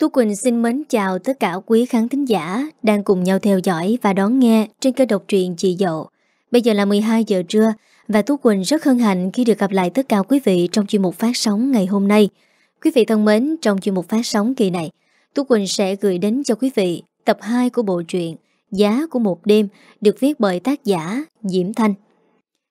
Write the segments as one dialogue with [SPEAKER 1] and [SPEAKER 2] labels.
[SPEAKER 1] Tú Quỳnh xin mến chào tất cả quý khán thính giả đang cùng nhau theo dõi và đón nghe trên kênh độc truyện Chị Dậu. Bây giờ là 12 giờ trưa và Tú Quỳnh rất hân hạnh khi được gặp lại tất cả quý vị trong chuyên mục phát sóng ngày hôm nay. Quý vị thân mến, trong chuyên mục phát sóng kỳ này, Tú Quỳnh sẽ gửi đến cho quý vị tập 2 của bộ truyện Giá của một đêm được viết bởi tác giả Diễm Thanh.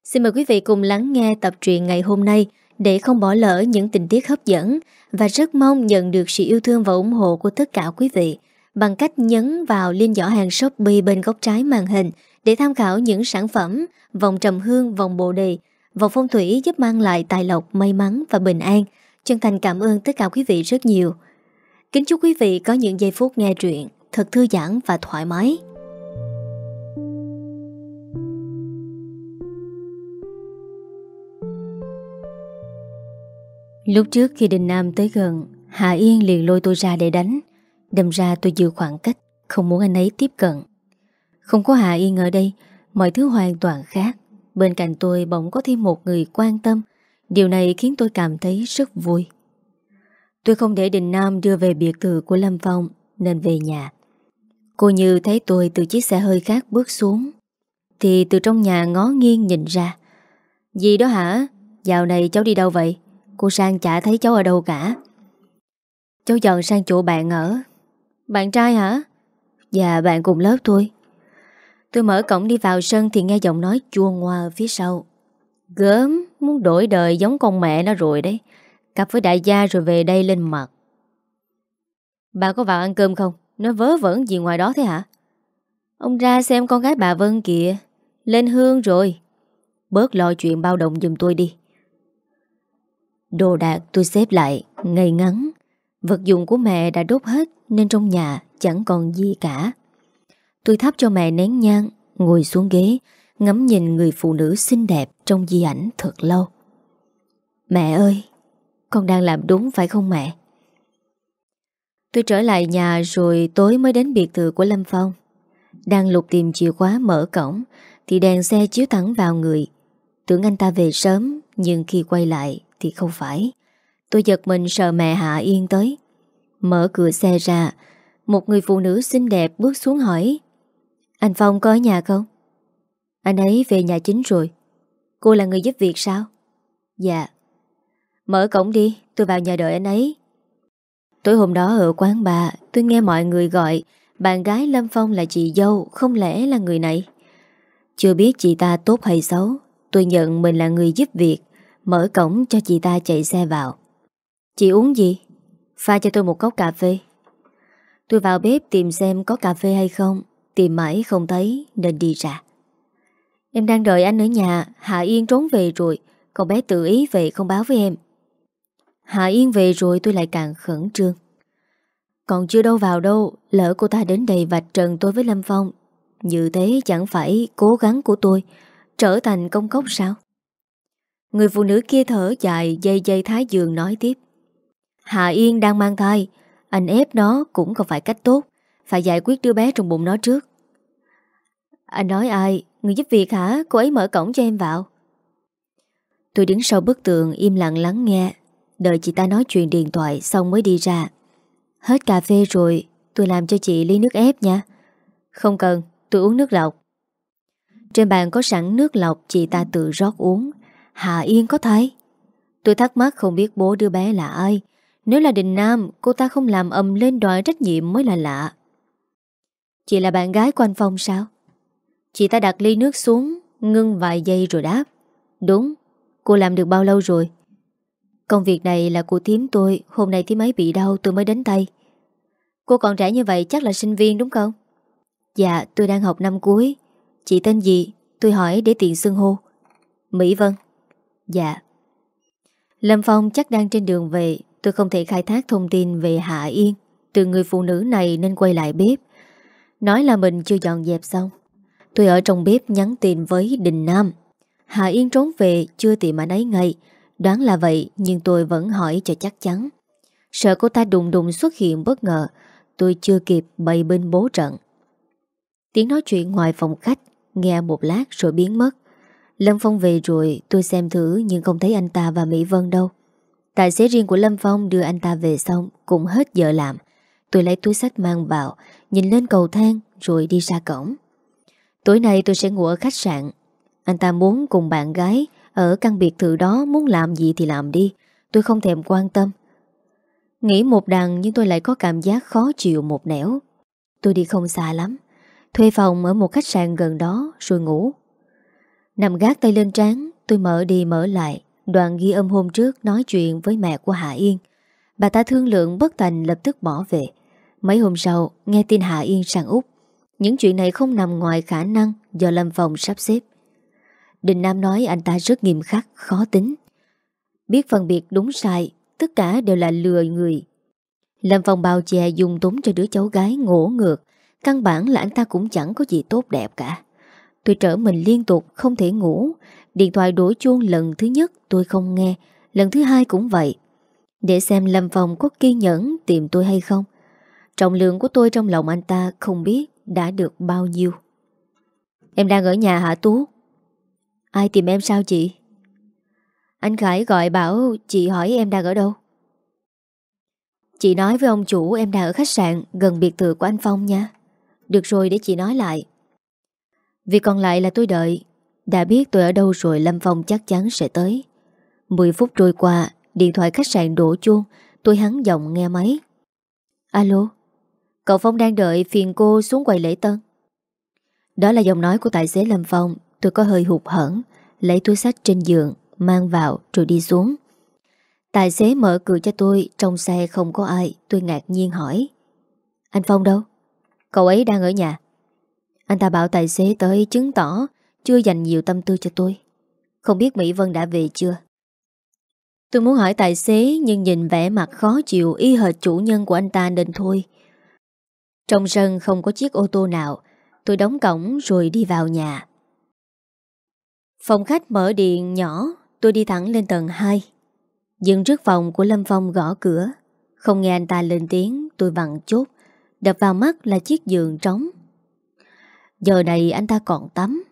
[SPEAKER 1] Xin mời quý vị cùng lắng nghe tập truyện ngày hôm nay để không bỏ lỡ những tình tiết hấp dẫn và rất mong nhận được sự yêu thương và ủng hộ của tất cả quý vị bằng cách nhấn vào link giỏ hàng Shopee bên góc trái màn hình để tham khảo những sản phẩm vòng trầm hương, vòng bồ đề, vòng phong thủy giúp mang lại tài lộc, may mắn và bình an. Chân thành cảm ơn tất cả quý vị rất nhiều. Kính chúc quý vị có những giây phút nghe truyện thật thư giãn và thoải mái. Lúc trước khi Đình Nam tới gần, Hạ Yên liền lôi tôi ra để đánh. Đâm ra tôi giữ khoảng cách, Không muốn anh ấy tiếp cận. Không có Hạ Yên ở đây, Mọi thứ hoàn toàn khác. Bên cạnh tôi bỗng có thêm một người quan tâm. Điều này khiến tôi cảm thấy rất vui. Tôi không để Đình Nam đưa về biệt thự của Lâm Phong, Nên về nhà. Cô Như thấy tôi từ chiếc xe hơi khác bước xuống, Thì từ trong nhà ngó nghiêng nhìn ra. Gì đó hả? Dạo này cháu đi đâu vậy? Cô Sang chả thấy cháu ở đâu cả. Cháu dọn sang chỗ bạn ở. Bạn trai hả? Dạ bạn cùng lớp thôi Tôi mở cổng đi vào sân Thì nghe giọng nói chua ngoa ở phía sau. Gớm, Muốn đổi đời giống con mẹ nó rồi đấy. Cặp với đại gia rồi về đây lên mặt. Bà có vào ăn cơm không? Nó vớ vẩn gì ngoài đó thế hả? Ông ra xem con gái bà Vân kìa. Lên hương rồi. Bớt lo chuyện bao động giùm tôi đi. Đồ đạc tôi xếp lại Ngày ngắn. Vật dụng của mẹ đã đốt hết, Nên trong nhà chẳng còn gì cả. Tôi thắp cho mẹ nén nhang, Ngồi xuống ghế, Ngắm nhìn người phụ nữ xinh đẹp Trong di ảnh thật lâu. Mẹ ơi, Con đang làm đúng phải không mẹ? Tôi trở lại nhà rồi tối mới đến biệt thự của Lâm Phong. Đang lục tìm chìa khóa mở cổng, Thì đèn xe chiếu thẳng vào người. Tưởng anh ta về sớm, Nhưng khi quay lại thì không phải. Tôi giật mình sợ mẹ Hạ Yên tới. Mở cửa xe ra, Một người phụ nữ xinh đẹp bước xuống hỏi, Anh Phong có ở nhà không? Anh ấy về nhà chính rồi. Cô là người giúp việc sao? Dạ. Mở cổng đi, tôi vào nhà đợi anh ấy. Tối hôm đó ở quán bà, Tôi nghe mọi người gọi, Bạn gái Lâm Phong là chị dâu, Không lẽ là người này? Chưa biết chị ta tốt hay xấu, Tôi nhận mình là người giúp việc. Mở cổng cho chị ta chạy xe vào. Chị uống gì? Pha cho tôi một cốc cà phê. Tôi vào bếp tìm xem có cà phê hay không. Tìm mãi không thấy, Nên đi ra. Em đang đợi anh ở nhà. Hạ Yên trốn về rồi. Còn bé tự ý về không báo với em. Hạ Yên về rồi tôi lại càng khẩn trương. Còn chưa đâu vào đâu. Lỡ cô ta đến đây vạch trần tôi với Lâm Phong. Như thế chẳng phải cố gắng của tôi. Trở thành công cốc sao? Người phụ nữ kia thở dài, dây dây thái giường nói tiếp. Hạ Yên đang mang thai, Anh ép nó cũng không phải cách tốt, Phải giải quyết đứa bé trong bụng nó trước. Anh nói ai, Người giúp việc hả? Cô ấy mở cổng cho em vào. Tôi đứng sau bức tường im lặng lắng nghe. Đợi chị ta nói chuyện điện thoại Xong mới đi ra. Hết cà phê rồi, Tôi làm cho chị ly nước ép nha. Không cần, tôi uống nước lọc. Trên bàn có sẵn nước lọc, Chị ta tự rót uống. Hạ Yên có thấy? Tôi thắc mắc không biết bố đứa bé là ai. Nếu là Đình Nam, Cô ta không làm ầm lên đòi trách nhiệm mới là lạ. Chị là bạn gái của anh Phong sao? Chị ta đặt ly nước xuống, Ngưng vài giây rồi đáp. Đúng, Cô làm được bao lâu rồi? Công việc này là của tím tôi, Hôm nay tím ấy bị đau, tôi mới đến tay. Cô còn trẻ như vậy chắc là sinh viên đúng không? Dạ tôi đang học năm cuối. Chị tên gì? Tôi hỏi để tiện xưng hô. Mỹ Vân. Dạ. Lâm Phong chắc đang trên đường về, Tôi không thể khai thác thông tin về Hạ Yên. Từ người phụ nữ này nên quay lại bếp. Nói là mình chưa dọn dẹp xong. Tôi ở trong bếp nhắn tin với Đình Nam. Hạ Yên trốn về, chưa tìm anh ấy ngay. Đoán là vậy, nhưng tôi vẫn hỏi cho chắc chắn. Sợ cô ta đùng đùng xuất hiện bất ngờ. Tôi chưa kịp bày bên bố trận. Tiếng nói chuyện ngoài phòng khách, Nghe một lát rồi biến mất. Lâm Phong về rồi, tôi xem thử, nhưng không thấy anh ta và Mỹ Vân đâu. Tài xế riêng của Lâm Phong đưa anh ta về xong, cũng hết giờ làm. Tôi lấy túi sách mang vào, Nhìn lên cầu thang, rồi đi ra cổng. Tối nay tôi sẽ ngủ ở khách sạn. Anh ta muốn cùng bạn gái Ở căn biệt thự đó, Muốn làm gì thì làm đi. Tôi không thèm quan tâm. Nghĩ một đằng, nhưng tôi lại có cảm giác khó chịu một nẻo. Tôi đi không xa lắm. Thuê phòng ở một khách sạn gần đó, Rồi ngủ. Nằm gác tay lên trán, Tôi mở đi mở lại, Đoạn ghi âm hôm trước nói chuyện với mẹ của Hạ Yên. Bà ta thương lượng bất thành lập tức bỏ về. Mấy hôm sau, Nghe tin Hạ Yên sang Úc. Những chuyện này không nằm ngoài khả năng Do Lâm Phong sắp xếp. Đình Nam nói anh ta rất nghiêm khắc, Khó tính. Biết phân biệt đúng sai, Tất cả đều là lừa người. Lâm Phong bao che dùng túng cho đứa cháu gái ngỗ ngược, Căn bản là anh ta cũng chẳng có gì tốt đẹp cả. Tôi trở mình liên tục, không thể ngủ. Điện thoại đổ chuông lần thứ nhất, tôi không nghe. Lần thứ hai cũng vậy. Để xem Lâm Phong có kiên nhẫn tìm tôi hay không. Trọng lượng của tôi trong lòng anh ta không biết đã được bao nhiêu. Em đang ở nhà hả Tú? Ai tìm em sao chị? Anh Khải gọi bảo chị hỏi em đang ở đâu. Chị nói với ông chủ em đang ở khách sạn gần biệt thự của anh Phong nha. Được rồi, để chị nói lại. Việc còn lại là tôi đợi. Đã biết tôi ở đâu rồi, Lâm Phong chắc chắn sẽ tới. 10 phút trôi qua, Điện thoại khách sạn đổ chuông. Tôi hắn giọng nghe máy. Alo? Cậu Phong đang đợi phiền cô xuống quầy lễ tân. Đó là giọng nói của tài xế Lâm Phong. Tôi có hơi hụt hẫng. Lấy túi sách trên giường, Mang vào rồi đi xuống. Tài xế mở cửa cho tôi. Trong xe không có ai. Tôi ngạc nhiên hỏi. Anh Phong đâu? Cậu ấy đang ở nhà. Anh ta bảo tài xế tới chứng tỏ Chưa dành nhiều tâm tư cho tôi. Không biết Mỹ Vân đã về chưa? Tôi muốn hỏi tài xế, Nhưng nhìn vẻ mặt khó chịu Y hệt chủ nhân của anh ta nên thôi. Trong sân không có chiếc ô tô nào. Tôi đóng cổng rồi đi vào nhà. Phòng khách mở điện nhỏ. Tôi đi thẳng lên tầng 2 Dừng trước phòng của Lâm Phong gõ cửa. Không nghe anh ta lên tiếng, Tôi vặn chốt. Đập vào mắt là chiếc giường trống. Giờ này anh ta còn tắm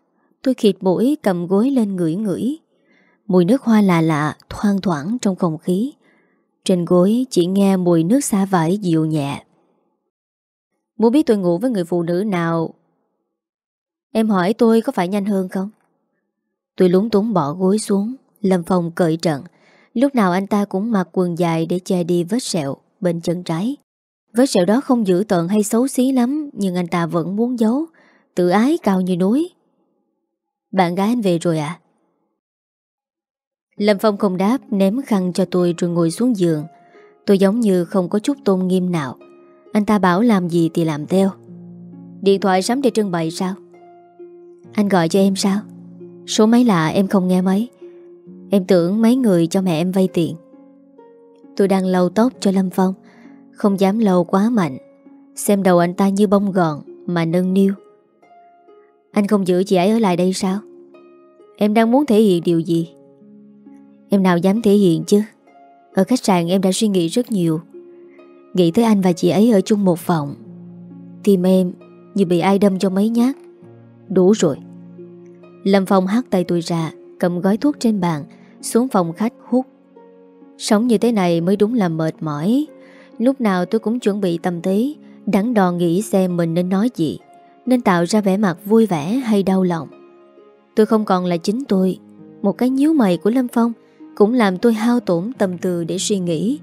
[SPEAKER 1] Tôi khịt mũi, cầm gối lên ngửi ngửi Mùi nước hoa lạ lạ, Thoang thoảng trong không khí Trên gối chỉ nghe mùi nước xả vải dịu nhẹ Muốn biết tôi ngủ với người phụ nữ nào Em hỏi tôi có phải nhanh hơn không? Tôi lúng túng bỏ gối xuống, Lâm Phong cởi trận Lúc nào anh ta cũng mặc quần dài để che đi vết sẹo bên chân trái. Vết sẹo đó không dữ tợn hay xấu xí lắm, nhưng anh ta vẫn muốn giấu. Tự ái cao như núi. Bạn gái anh về rồi à? Lâm Phong không đáp, ném khăn cho tôi rồi ngồi xuống giường. Tôi giống như không có chút tôn nghiêm nào. Anh ta bảo làm gì thì làm theo. Điện thoại sắm để trưng bày sao? Anh gọi cho em sao? Số máy lạ, em không nghe mấy Em tưởng mấy người cho mẹ em vay tiền Tôi đang lau tóc cho Lâm Phong Không dám lau quá mạnh Xem đầu anh ta như bông gòn Mà nâng niu anh không giữ chị ấy ở lại đây sao? Em đang muốn thể hiện điều gì? Em nào dám thể hiện chứ? Ở khách sạn em đã suy nghĩ rất nhiều. Nghĩ tới anh và chị ấy ở chung một phòng, Tim em như bị ai đâm cho mấy nhát. Đủ rồi. Lâm Phong hắt tay tôi ra, Cầm gói thuốc trên bàn, xuống phòng khách hút. Sống như thế này mới đúng là mệt mỏi. Lúc nào tôi cũng chuẩn bị tâm thế, Đắn đo nghĩ xem mình nên nói gì. Nên tạo ra vẻ mặt vui vẻ hay đau lòng. Tôi không còn là chính tôi. Một cái nhíu mày của Lâm Phong Cũng làm tôi hao tổn tâm tư để suy nghĩ.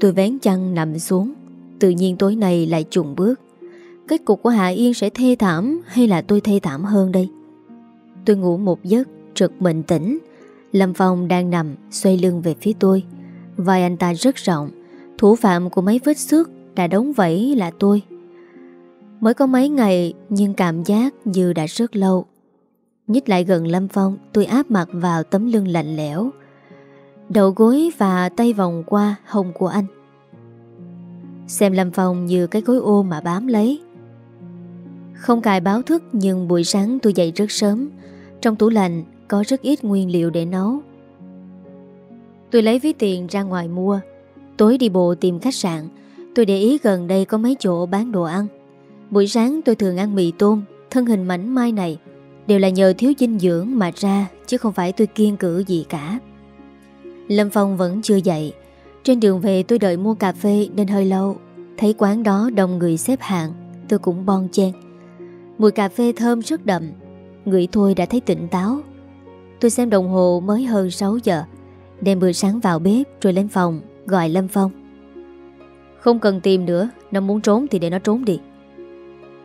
[SPEAKER 1] Tôi vén chăn nằm xuống. Tự nhiên tối nay lại trùng bước. Kết cục của Hạ Yên sẽ thê thảm Hay là tôi thê thảm hơn đây? Tôi ngủ một giấc Trực mình tỉnh. Lâm Phong đang nằm, xoay lưng về phía tôi. Vai anh ta rất rộng. Thủ phạm của mấy vết xước Đã đóng vẫy là tôi. Mới có mấy ngày, Nhưng cảm giác như đã rất lâu. Nhích lại gần Lâm Phong, Tôi áp mặt vào tấm lưng lạnh lẽo. Đầu gối và tay vòng qua hông của anh. Xem Lâm Phong như cái gối ô mà bám lấy. Không cài báo thức, Nhưng buổi sáng tôi dậy rất sớm. Trong tủ lạnh, có rất ít nguyên liệu để nấu. Tôi lấy ví tiền ra ngoài mua. Tối đi bộ tìm khách sạn. Tôi để ý gần đây có mấy chỗ bán đồ ăn. Buổi sáng tôi thường ăn mì tôm, Thân hình mảnh mai này Đều là nhờ thiếu dinh dưỡng mà ra, Chứ không phải tôi kiên cử gì cả. Lâm Phong vẫn chưa dậy. Trên đường về tôi đợi mua cà phê nên hơi lâu. Thấy quán đó đông người xếp hàng, Tôi cũng bon chen. Mùi cà phê thơm rất đậm, Người thôi đã thấy tỉnh táo. Tôi xem đồng hồ mới hơn 6 giờ, Đem bữa sáng vào bếp Rồi lên phòng, gọi Lâm Phong. Không cần tìm nữa, Nó muốn trốn thì để nó trốn đi.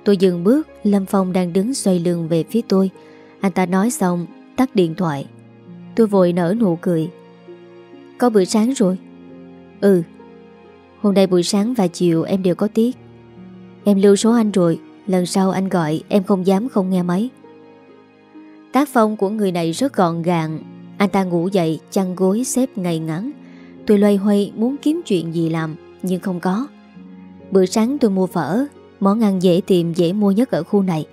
[SPEAKER 1] Tôi dừng bước, Lâm Phong đang đứng xoay lưng về phía tôi. Anh ta nói xong, Tắt điện thoại. Tôi vội nở nụ cười. Có bữa sáng rồi. Ừ. Hôm nay buổi sáng và chiều em đều có tiết. Em lưu số anh rồi, Lần sau anh gọi, em không dám không nghe máy. Tác phong của người này rất gọn gàng. Anh ta ngủ dậy, chăn gối xếp ngày ngắn. Tôi loay hoay muốn kiếm chuyện gì làm, Nhưng không có. Bữa sáng tôi mua phở Món ăn dễ tìm, dễ mua nhất ở khu này.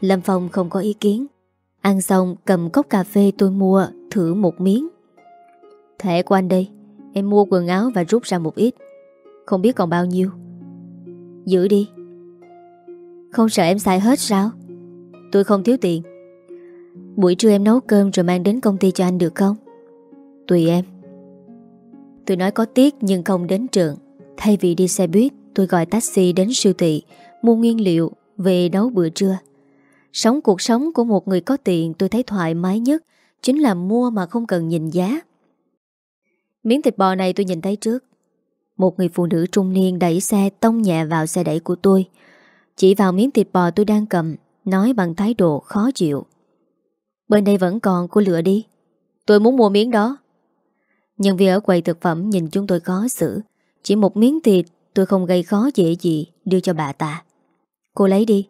[SPEAKER 1] Lâm Phong không có ý kiến. Ăn xong, cầm cốc cà phê tôi mua, Thử một miếng. Thẻ của anh đây. Em mua quần áo và rút ra một ít. Không biết còn bao nhiêu. Giữ đi. Không sợ em xài hết sao? Tôi không thiếu tiền. Buổi trưa em nấu cơm rồi mang đến công ty cho anh được không? Tùy em. Tôi nói có tiếc nhưng không đến trường, Thay vì đi xe buýt. Tôi gọi taxi đến siêu thị, Mua nguyên liệu, về nấu bữa trưa. Sống cuộc sống của một người có tiền Tôi thấy thoải mái nhất, Chính là mua mà không cần nhìn giá. Miếng thịt bò này tôi nhìn thấy trước. Một người phụ nữ trung niên đẩy xe tông nhẹ vào xe đẩy của tôi. Chỉ vào miếng thịt bò tôi đang cầm, Nói bằng thái độ khó chịu. Bên đây vẫn còn cô lựa đi. Tôi muốn mua miếng đó. Nhân viên ở quầy thực phẩm nhìn chúng tôi khó xử. Chỉ một miếng thịt tôi không gây khó dễ gì, Đưa cho bà ta. Cô lấy đi.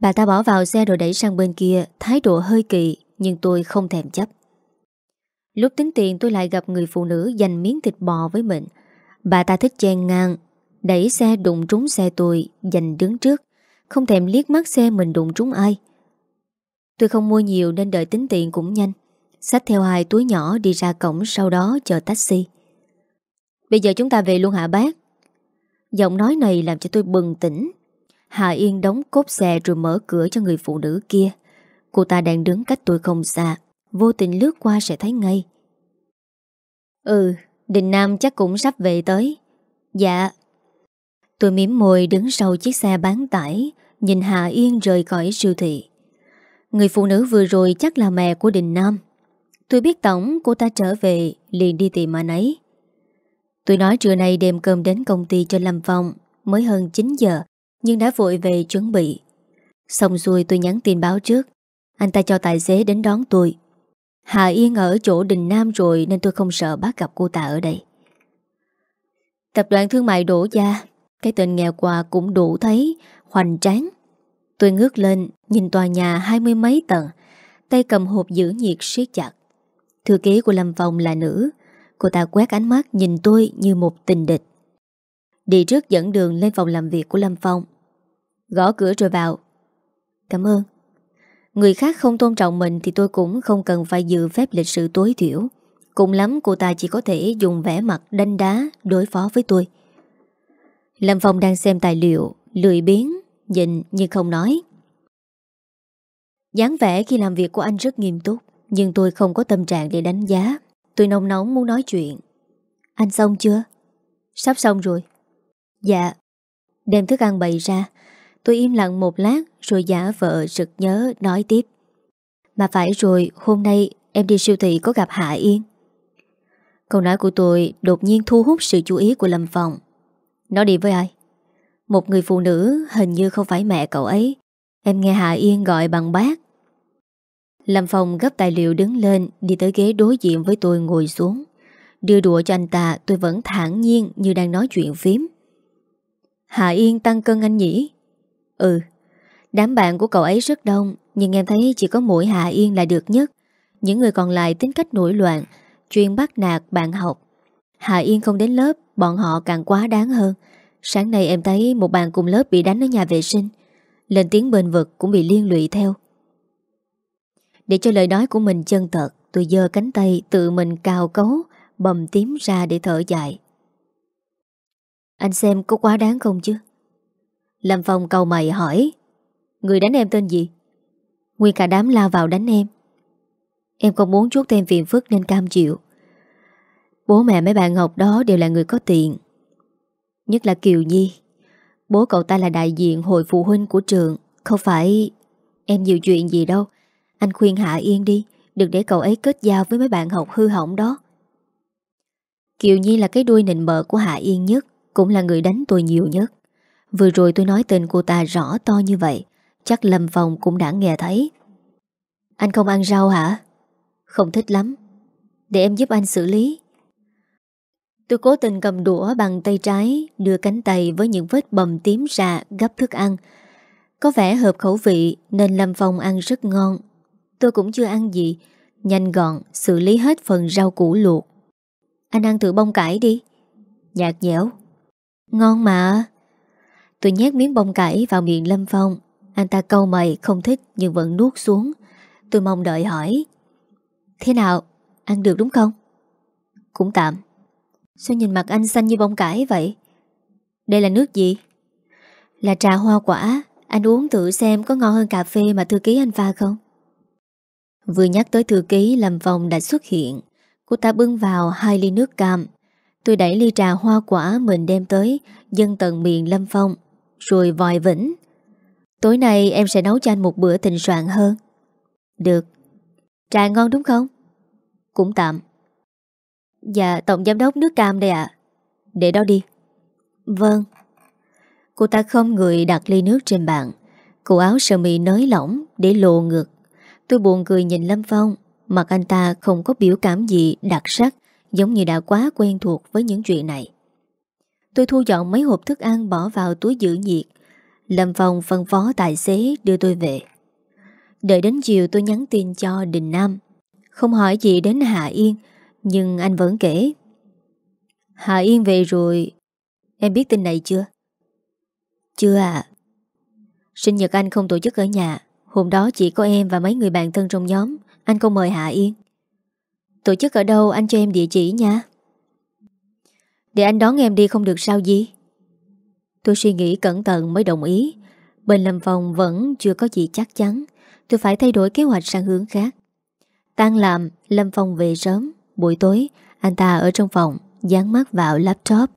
[SPEAKER 1] Bà ta bỏ vào xe rồi đẩy sang bên kia, Thái độ hơi kỳ, Nhưng tôi không thèm chấp. Lúc tính tiền, tôi lại gặp người phụ nữ Dành miếng thịt bò với mình. Bà ta thích chen ngang, Đẩy xe đụng trúng xe tôi Dành đứng trước. Không thèm liếc mắt xe mình đụng trúng ai. Tôi không mua nhiều nên đợi tính tiền cũng nhanh. Xách theo hai túi nhỏ đi ra cổng Sau đó chờ taxi. Bây giờ chúng ta về luôn hả bác? Giọng nói này làm cho tôi bừng tỉnh. Hà Yên đóng cốp xe rồi mở cửa cho người phụ nữ kia. Cô ta đang đứng cách tôi không xa. Vô tình lướt qua sẽ thấy ngay. Ừ Đình Nam chắc cũng sắp về tới. Dạ. Tôi miếm môi đứng sau chiếc xe bán tải, Nhìn Hà Yên rời khỏi siêu thị. Người phụ nữ vừa rồi chắc là mẹ của Đình Nam. Tôi biết tổng cô ta trở về, liền đi tìm anh ấy. Tôi nói trưa nay đem cơm đến công ty cho Lâm Phong, Mới hơn 9 giờ, Nhưng đã vội về chuẩn bị. Xong xuôi tôi nhắn tin báo trước, Anh ta cho tài xế đến đón tôi. Hà Yên ở chỗ Đình Nam rồi Nên tôi không sợ bắt gặp cô ta ở đây. Tập đoàn thương mại đổ ra Cái tên nghèo quà cũng đủ thấy, Hoành tráng. Tôi ngước lên, Nhìn tòa nhà hai mươi mấy tầng, Tay cầm hộp giữ nhiệt siết chặt. Thư ký của Lâm Phong là nữ Cô ta quét ánh mắt nhìn tôi như một tình địch. Đi trước dẫn đường lên phòng làm việc của Lâm Phong. Gõ cửa rồi vào Cảm ơn. Người khác không tôn trọng mình Thì tôi cũng không cần phải dự phép lịch sự tối thiểu. Cùng lắm cô ta chỉ có thể dùng vẻ mặt đanh đá Đối phó với tôi. Lâm Phong đang xem tài liệu, Lười biến Nhìn nhưng không nói. Dáng vẻ khi làm việc của anh rất nghiêm túc, Nhưng tôi không có tâm trạng để đánh giá. Tôi nông nóng muốn nói chuyện. Anh xong chưa? Sắp xong rồi. Dạ. Đem thức ăn bày ra. Tôi im lặng một lát, Rồi giả vợ rực nhớ, nói tiếp. Mà phải rồi, hôm nay Em đi siêu thị có gặp Hạ Yên. Câu nói của tôi Đột nhiên thu hút sự chú ý của Lâm phòng Nó đi với ai? Một người phụ nữ hình như không phải mẹ cậu ấy. Em nghe Hạ Yên gọi bằng bác. Lâm Phong gấp tài liệu đứng lên, Đi tới ghế đối diện với tôi ngồi xuống. Đưa đùa cho anh ta, Tôi vẫn thản nhiên như đang nói chuyện phím. Hạ Yên tăng cân anh nhỉ? Ừ Đám bạn của cậu ấy rất đông, Nhưng em thấy chỉ có mỗi Hạ Yên là được nhất. Những người còn lại tính cách nổi loạn, Chuyên bắt nạt bạn học. Hạ Yên không đến lớp, Bọn họ càng quá đáng hơn. Sáng nay em thấy một bạn cùng lớp bị đánh ở nhà vệ sinh. Lên tiếng bên vực cũng bị liên lụy theo để cho lời nói của mình chân thật, Tôi dơ cánh tay tự mình cào cấu, Bầm tím ra để thở dài. Anh xem có quá đáng không chứ? Lâm Phong cầu mày hỏi, Người đánh em tên gì? Nguyên cả đám lao vào đánh em. Em không muốn chuốt thêm phiền phức nên cam chịu. Bố mẹ mấy bạn học đó đều là người có tiền, Nhất là Kiều Nhi. Bố cậu ta là đại diện hội phụ huynh của trường, Không phải Em nhiều chuyện gì đâu. Anh khuyên Hạ Yên đi, Đừng để cậu ấy kết giao với mấy bạn học hư hỏng đó. Kiều Nhi là cái đuôi nịnh mợ của Hạ Yên nhất, Cũng là người đánh tôi nhiều nhất. Vừa rồi tôi nói tên cô ta rõ to như vậy, Chắc Lâm Phong cũng đã nghe thấy. Anh không ăn rau hả? Không thích lắm. Để em giúp anh xử lý. Tôi cố tình cầm đũa bằng tay trái, Đưa cánh tay với những vết bầm tím ra Gấp thức ăn. Có vẻ hợp khẩu vị Nên Lâm Phong ăn rất ngon. Tôi cũng chưa ăn gì Nhanh gọn, xử lý hết phần rau củ luộc Anh ăn thử bông cải đi Nhạt nhẽo Ngon mà Tôi nhét miếng bông cải vào miệng Lâm Phong Anh ta câu mày không thích Nhưng vẫn nuốt xuống Tôi mong đợi hỏi Thế nào? Ăn được đúng không? Cũng tạm Sao nhìn mặt anh xanh như bông cải vậy? Đây là nước gì? Là trà hoa quả Anh uống thử xem có ngon hơn cà phê mà thư ký anh pha không? Vừa nhắc tới thư ký, Lâm Phong đã xuất hiện. Cô ta bưng vào hai ly nước cam. Tôi đẩy ly trà hoa quả mình đem tới Dân tận miệng Lâm Phong, Rồi vòi vĩnh. Tối nay em sẽ nấu cho anh một bữa tình soạn hơn. Được. Trà ngon đúng không? Cũng tạm. Dạ tổng giám đốc nước cam đây ạ. Để đó đi. Vâng. Cô ta không người đặt ly nước trên bàn. Cụ áo sơ mi nới lỏng Để lộ ngực. Tôi buồn cười nhìn Lâm Phong. Mặt anh ta không có biểu cảm gì đặc sắc, Giống như đã quá quen thuộc với những chuyện này. Tôi thu dọn mấy hộp thức ăn bỏ vào túi giữ nhiệt. Lâm Phong phân phó tài xế đưa tôi về. Đợi đến chiều tôi nhắn tin cho Đình Nam. Không hỏi gì đến Hạ Yên, Nhưng anh vẫn kể. Hạ Yên về rồi. Em biết tin này chưa? Chưa à Sinh nhật anh không tổ chức ở nhà. Hôm đó chỉ có em và mấy người bạn thân trong nhóm. Anh không mời Hạ Yên. Tổ chức ở đâu anh cho em địa chỉ nha. Để anh đón em đi không được sao gì? Tôi suy nghĩ cẩn thận mới đồng ý. Bên Lâm Phong vẫn chưa có gì chắc chắn. Tôi phải thay đổi kế hoạch sang hướng khác. Tan làm, Lâm Phong về sớm. Buổi tối, Anh ta ở trong phòng, Dán mắt vào laptop.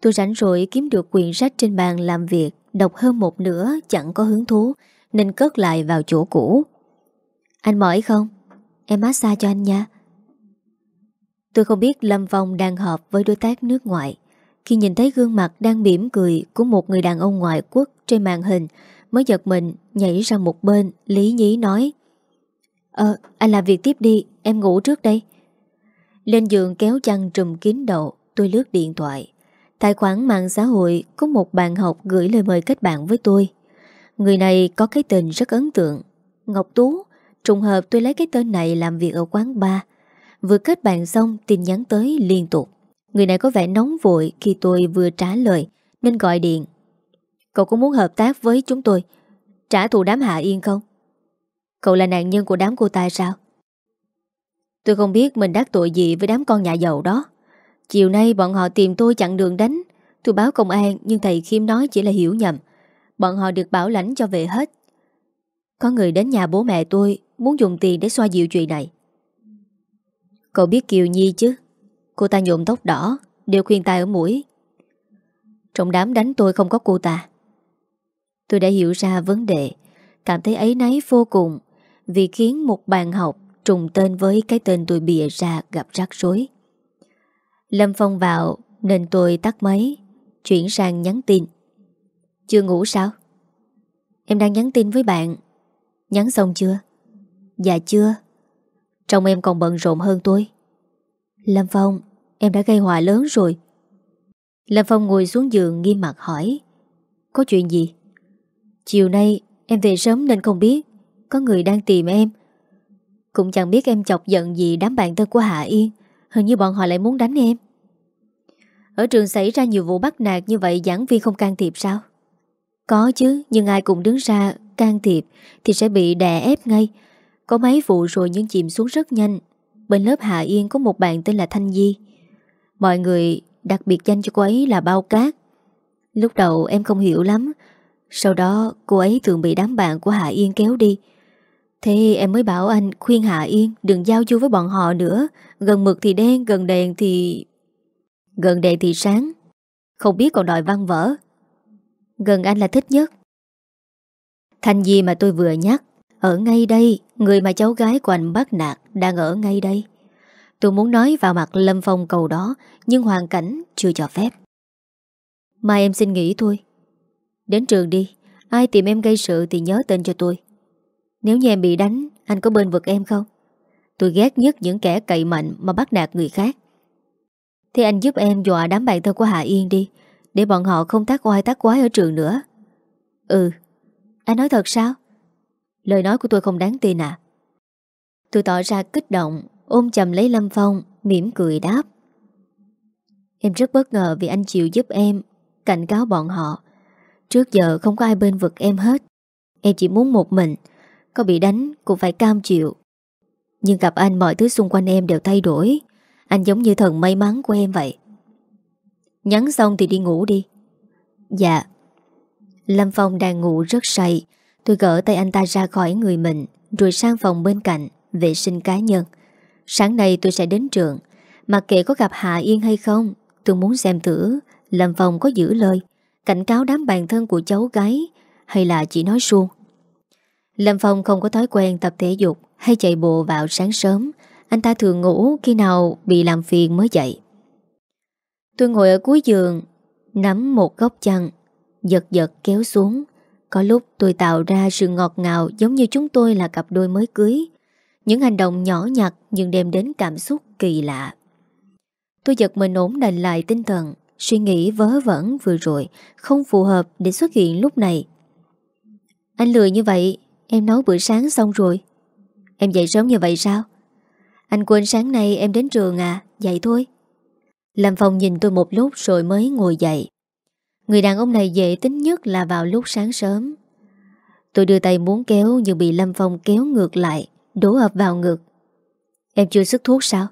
[SPEAKER 1] Tôi rảnh rỗi kiếm được quyển sách trên bàn làm việc, Đọc hơn một nửa chẳng có hứng thú. Nên cất lại vào chỗ cũ. Anh mỏi không? Em massage cho anh nha. Tôi không biết Lâm Phong đang họp với đối tác nước ngoài. Khi nhìn thấy gương mặt đang mỉm cười Của một người đàn ông ngoại quốc trên màn hình, Mới giật mình, nhảy ra một bên, Lý nhí nói Ờ anh làm việc tiếp đi, Em ngủ trước đây. Lên giường kéo chăn trùm kín đầu, Tôi lướt điện thoại. Tài khoản mạng xã hội Có một bạn học gửi lời mời kết bạn với tôi. Người này có cái tên rất ấn tượng. Ngọc Tú, Trùng hợp tôi lấy cái tên này làm việc ở quán bar. Vừa kết bạn xong, tin nhắn tới liên tục. Người này có vẻ nóng vội khi tôi vừa trả lời, Nên gọi điện. Cậu có muốn hợp tác với chúng tôi, Trả thù đám Hạ Yên không? Cậu là nạn nhân của đám cô ta sao? Tôi không biết mình đắc tội gì với đám con nhà giàu đó. Chiều nay bọn họ tìm tôi chặn đường đánh. Tôi báo công an, Nhưng thầy Khiêm nói chỉ là hiểu nhầm. Bọn họ được bảo lãnh cho về hết. Có người đến nhà bố mẹ tôi Muốn dùng tiền để xoa dịu chuyện này. Cậu biết Kiều Nhi chứ? Cô ta nhuộm tóc đỏ, Đều khuyên tai ở mũi. Trong đám đánh tôi không có cô ta. Tôi đã hiểu ra vấn đề. Cảm thấy ấy nấy vô cùng Vì khiến một bàn học Trùng tên với cái tên tôi bịa ra gặp rắc rối. Lâm Phong vào, Nên tôi tắt máy, Chuyển sang nhắn tin. Chưa ngủ sao? Em đang nhắn tin với bạn. Nhắn xong chưa? Dạ chưa. Trong em còn bận rộn hơn tôi. Lâm Phong, Em đã gây họa lớn rồi. Lâm Phong ngồi xuống giường nghiêm mặt hỏi, Có chuyện gì? Chiều nay em về sớm nên không biết. Có người đang tìm em. Cũng chẳng biết em chọc giận gì đám bạn thân của Hạ Yên. Hình như bọn họ lại muốn đánh em. Ở trường xảy ra nhiều vụ bắt nạt như vậy, giảng viên không can thiệp sao? Có chứ Nhưng ai cũng đứng ra can thiệp Thì sẽ bị đè ép ngay. Có mấy vụ rồi nhưng chìm xuống rất nhanh. Bên lớp Hạ Yên có một bạn tên là Thanh Di. Mọi người đặc biệt danh cho cô ấy là Bao Cát. Lúc đầu em không hiểu lắm. Sau đó cô ấy thường bị đám bạn của Hạ Yên kéo đi. Thế em mới bảo anh khuyên Hạ Yên đừng giao du với bọn họ nữa. Gần mực thì đen, gần đèn thì... Gần đèn thì sáng. Không biết còn đòi văn vỡ. Gần anh là thích nhất. Thành gì mà tôi vừa nhắc, Ở ngay đây, Người mà cháu gái của anh bắt nạt Đang ở ngay đây. Tôi muốn nói vào mặt Lâm Phong cầu đó, Nhưng hoàn cảnh chưa cho phép. Mai em xin nghỉ thôi. Đến trường đi, Ai tìm em gây sự thì nhớ tên cho tôi. Nếu như em bị đánh, Anh có bên vực em không? Tôi ghét nhất những kẻ cậy mạnh Mà bắt nạt người khác. Thì anh giúp em dọa đám bạn thân của Hạ Yên đi để bọn họ không tác oai tác quái ở trường nữa. Ừ Anh nói thật sao? Lời nói của tôi không đáng tin à? Tôi tỏ ra kích động, Ôm chầm lấy Lâm Phong, mỉm cười đáp. Em rất bất ngờ vì anh chịu giúp em, Cảnh cáo bọn họ. Trước giờ không có ai bên vực em hết. Em chỉ muốn một mình, Có bị đánh cũng phải cam chịu. Nhưng gặp anh mọi thứ xung quanh em đều thay đổi. Anh giống như thần may mắn của em vậy. Nhắn xong thì đi ngủ đi. Dạ. Lâm Phong đang ngủ rất say. Tôi gỡ tay anh ta ra khỏi người mình, Rồi sang phòng bên cạnh, Vệ sinh cá nhân. Sáng nay tôi sẽ đến trường. Mặc kệ có gặp Hạ Yên hay không, Tôi muốn xem thử Lâm Phong có giữ lời, Cảnh cáo đám bạn thân của cháu gái, Hay là chỉ nói suông. Lâm Phong không có thói quen tập thể dục Hay chạy bộ vào sáng sớm. Anh ta thường ngủ khi nào bị làm phiền mới dậy. Tôi ngồi ở cuối giường Nắm một góc chăn, Giật giật kéo xuống. Có lúc tôi tạo ra sự ngọt ngào Giống như chúng tôi là cặp đôi mới cưới. Những hành động nhỏ nhặt Nhưng đem đến cảm xúc kỳ lạ. Tôi giật mình ổn định lại tinh thần, Suy nghĩ vớ vẩn vừa rồi Không phù hợp để xuất hiện lúc này. Anh lười như vậy, Em nấu bữa sáng xong rồi. Em dậy sớm như vậy sao? Anh quên sáng nay em đến trường à? Dậy thôi. Lâm Phong nhìn tôi một lúc rồi mới ngồi dậy. Người đàn ông này dễ tính nhất là vào lúc sáng sớm. Tôi đưa tay muốn kéo Nhưng bị Lâm Phong kéo ngược lại, Đổ ập vào ngực. Em chưa sức thuốc sao?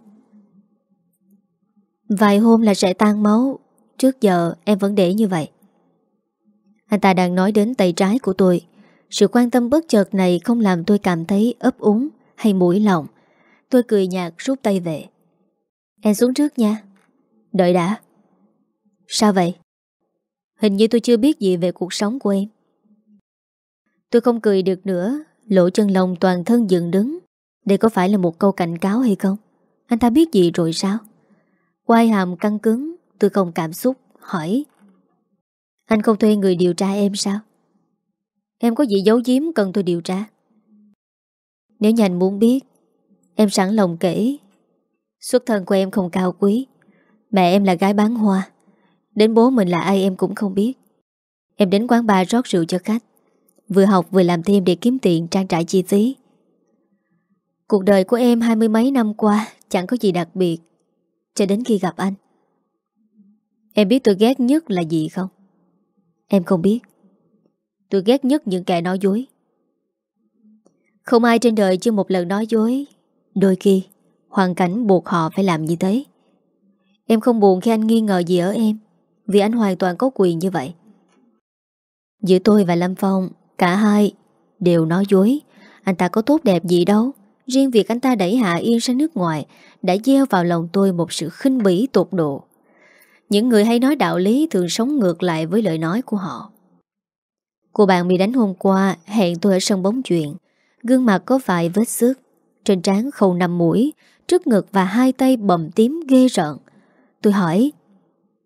[SPEAKER 1] Vài hôm là sẽ tan máu, Trước giờ em vẫn để như vậy. Anh ta đang nói đến tay trái của tôi. Sự quan tâm bất chợt này Không làm tôi cảm thấy ấp úng Hay mũi lòng Tôi cười nhạt rút tay về. Em xuống trước nha. Đợi đã. Sao vậy? Hình như tôi chưa biết gì về cuộc sống của em. Tôi không cười được nữa, Lỗ chân lông toàn thân dựng đứng. Đây có phải là một câu cảnh cáo hay không? Anh ta biết gì rồi sao? Quai hàm căng cứng, Tôi không cảm xúc, Hỏi. Anh không thuê người điều tra em sao? Em có gì giấu giếm cần tôi điều tra? Nếu nhà anh muốn biết, Em sẵn lòng kể. Xuất thân của em không cao quý. Mẹ em là gái bán hoa. Đến bố mình là ai em cũng không biết. Em đến quán bar rót rượu cho khách. Vừa học vừa làm thêm để kiếm tiền, trang trải chi phí. Cuộc đời của em hai mươi mấy năm qua Chẳng có gì đặc biệt, Cho đến khi gặp anh. Em biết tôi ghét nhất là gì không? Em không biết. Tôi ghét nhất những kẻ nói dối. Không ai trên đời chưa một lần nói dối. Đôi khi, Hoàn cảnh buộc họ phải làm như thế. Em không buồn khi anh nghi ngờ gì ở em Vì anh hoàn toàn có quyền như vậy Giữa tôi và Lâm Phong Cả hai đều nói dối Anh ta có tốt đẹp gì đâu Riêng việc anh ta đẩy Hạ Yên sang nước ngoài Đã gieo vào lòng tôi một sự khinh bỉ tột độ những người hay nói đạo lý thường sống ngược lại với lời nói của họ. Cô bạn bị đánh hôm qua hẹn tôi ở sân bóng chuyện. Gương mặt có vài vết xước, trên trán khâu nằm mũi, trước ngực và hai tay bầm tím ghê rợn. Tôi hỏi,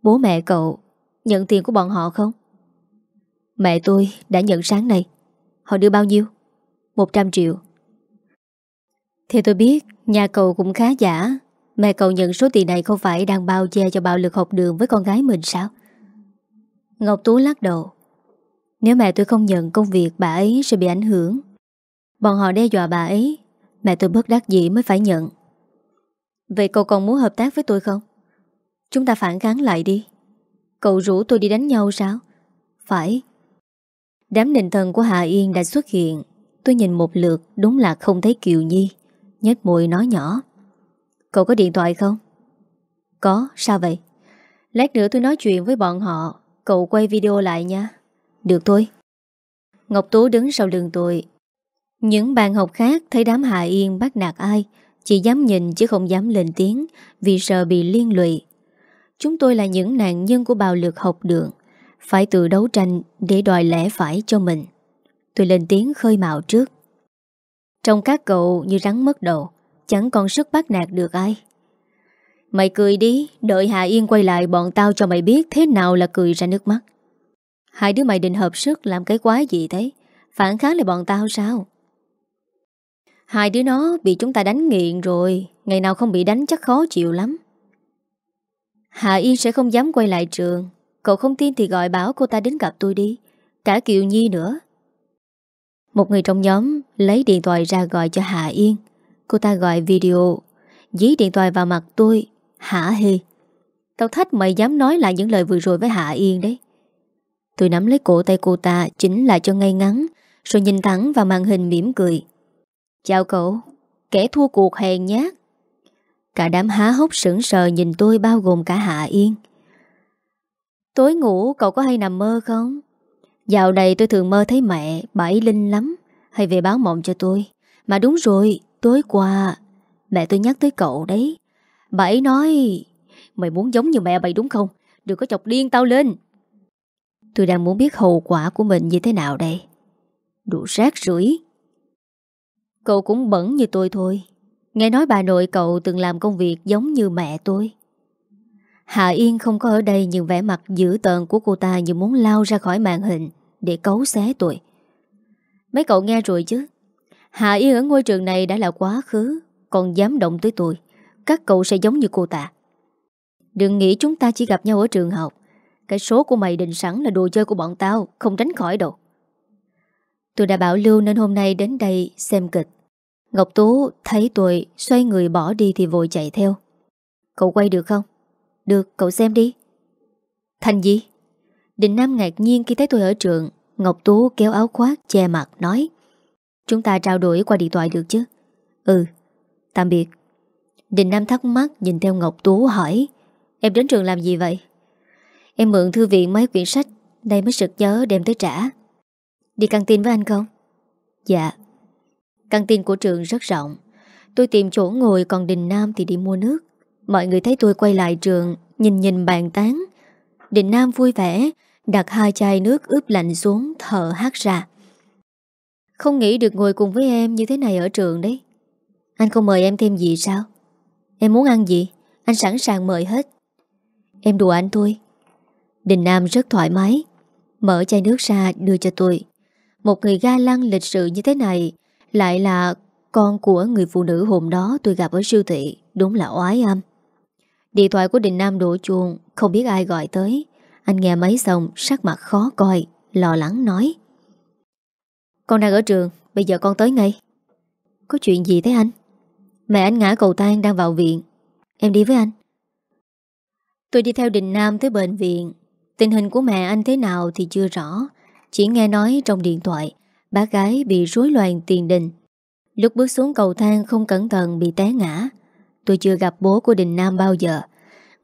[SPEAKER 1] bố mẹ cậu nhận tiền của bọn họ không? Mẹ tôi đã nhận sáng nay. Họ đưa bao nhiêu? 100 triệu. thì tôi biết, nhà cậu cũng khá giả Mẹ cậu nhận số tiền này không phải đang bao che cho bạo lực học đường với con gái mình sao? Ngọc Tú lắc đầu. Nếu mẹ tôi không nhận công việc bà ấy sẽ bị ảnh hưởng. Bọn họ đe dọa bà ấy, mẹ tôi bất đắc dĩ mới phải nhận. Vậy cậu còn muốn hợp tác với tôi không? Chúng ta phản kháng lại đi. Cậu rủ tôi đi đánh nhau sao? Phải. Đám định thần của Hà Yên đã xuất hiện. Tôi nhìn một lượt đúng là không thấy Kiều Nhi. nhếch môi nói nhỏ. Cậu có điện thoại không? Có, sao vậy? Lát nữa tôi nói chuyện với bọn họ Cậu quay video lại nha Được thôi Ngọc Tú đứng sau lưng tôi Những bạn học khác thấy đám Hạ Yên bắt nạt ai Chỉ dám nhìn chứ không dám lên tiếng Vì sợ bị liên lụy Chúng tôi là những nạn nhân của bạo lực học đường, Phải tự đấu tranh để đòi lẽ phải cho mình. Tôi lên tiếng khơi mạo trước. Trong các cậu như rắn mất đầu, Chẳng còn sức bắt nạt được ai. Mày cười đi, Đợi Hạ Yên quay lại bọn tao cho mày biết Thế nào là cười ra nước mắt. Hai đứa mày định hợp sức làm cái quái gì thế? Phản kháng lại bọn tao sao? Hai đứa nó bị chúng ta đánh nghiện rồi, Ngày nào không bị đánh chắc khó chịu lắm. Hạ Yên sẽ không dám quay lại trường. Cậu không tin thì gọi báo cô ta đến gặp tôi đi. Cả Kiều Nhi nữa. Một người trong nhóm lấy điện thoại ra gọi cho Hạ Yên. Cô ta gọi video. Dí điện thoại vào mặt tôi. Hả hê. Tao thách mày dám nói lại những lời vừa rồi với Hạ Yên đấy. Tôi nắm lấy cổ tay cô ta Chính lại cho ngay ngắn, Rồi nhìn thẳng vào màn hình mỉm cười. Chào cậu. Kẻ thua cuộc hèn nhát. Cả đám há hốc sững sờ nhìn tôi bao gồm cả Hạ Yên. Tối ngủ, cậu có hay nằm mơ không? Dạo này tôi thường mơ thấy mẹ Bảy linh lắm, Hay về báo mộng cho tôi. Mà đúng rồi, Tối qua, Mẹ tôi nhắc tới cậu đấy. Bảy nói, Mày muốn giống như mẹ mày đúng không? Đừng có chọc điên tao lên. Tôi đang muốn biết hậu quả của mình như thế nào đây. Đủ rác rưởi. Cậu cũng bẩn như tôi thôi. Nghe nói bà nội cậu từng làm công việc giống như mẹ tôi Hạ Yên không có ở đây nhưng vẻ mặt dữ tợn của cô ta như muốn lao ra khỏi màn hình để cấu xé tôi. Mấy cậu nghe rồi chứ? Hạ Yên ở ngôi trường này đã là quá khứ, còn dám động tới tôi. Các cậu sẽ giống như cô ta. Đừng nghĩ chúng ta chỉ gặp nhau ở trường học. Cái số của mày định sẵn là đồ chơi của bọn tao, không tránh khỏi đâu. Tôi đã bảo lưu nên hôm nay đến đây xem kịch. Ngọc Tú thấy tôi xoay người bỏ đi thì vội chạy theo. Cậu quay được không? Được, cậu xem đi. Thành gì? Đình Nam ngạc nhiên khi thấy tôi ở trường. Ngọc Tú kéo áo khoác, che mặt, nói. Chúng ta trao đổi qua điện thoại được chứ? Ừ, tạm biệt. Đình Nam thắc mắc nhìn theo Ngọc Tú hỏi. Em đến trường làm gì vậy? Em mượn thư viện mấy quyển sách, đây mới sực nhớ đem tới trả. Đi căng tin với anh không? Dạ. Căng tin của trường rất rộng. Tôi tìm chỗ ngồi, còn Đình Nam thì đi mua nước. Mọi người thấy tôi quay lại trường, Nhìn nhìn bàn tán. Đình Nam vui vẻ, Đặt hai chai nước ướp lạnh xuống, thở hát ra. Không nghĩ được ngồi cùng với em như thế này ở trường đấy. Anh không mời em thêm gì sao? Em muốn ăn gì? Anh sẵn sàng mời hết. Em đùa anh thôi. Đình Nam rất thoải mái. Mở chai nước ra, đưa cho tôi. Một người ga lăng lịch sự như thế này lại là con của người phụ nữ hôm đó tôi gặp ở siêu thị. Đúng là oái âm. Điện thoại của Đình Nam đổ chuông, Không biết ai gọi tới. Anh nghe máy xong, sắc mặt khó coi, Lo lắng nói. Con đang ở trường, Bây giờ con tới ngay. Có chuyện gì thế anh? Mẹ anh ngã cầu tan đang vào viện. Em đi với anh. Tôi đi theo Đình Nam tới bệnh viện. Tình hình của mẹ anh thế nào thì chưa rõ. Chỉ nghe nói trong điện thoại Bác gái bị rối loạn tiền đình. Lúc bước xuống cầu thang không cẩn thận bị té ngã. Tôi chưa gặp bố của Đình Nam bao giờ.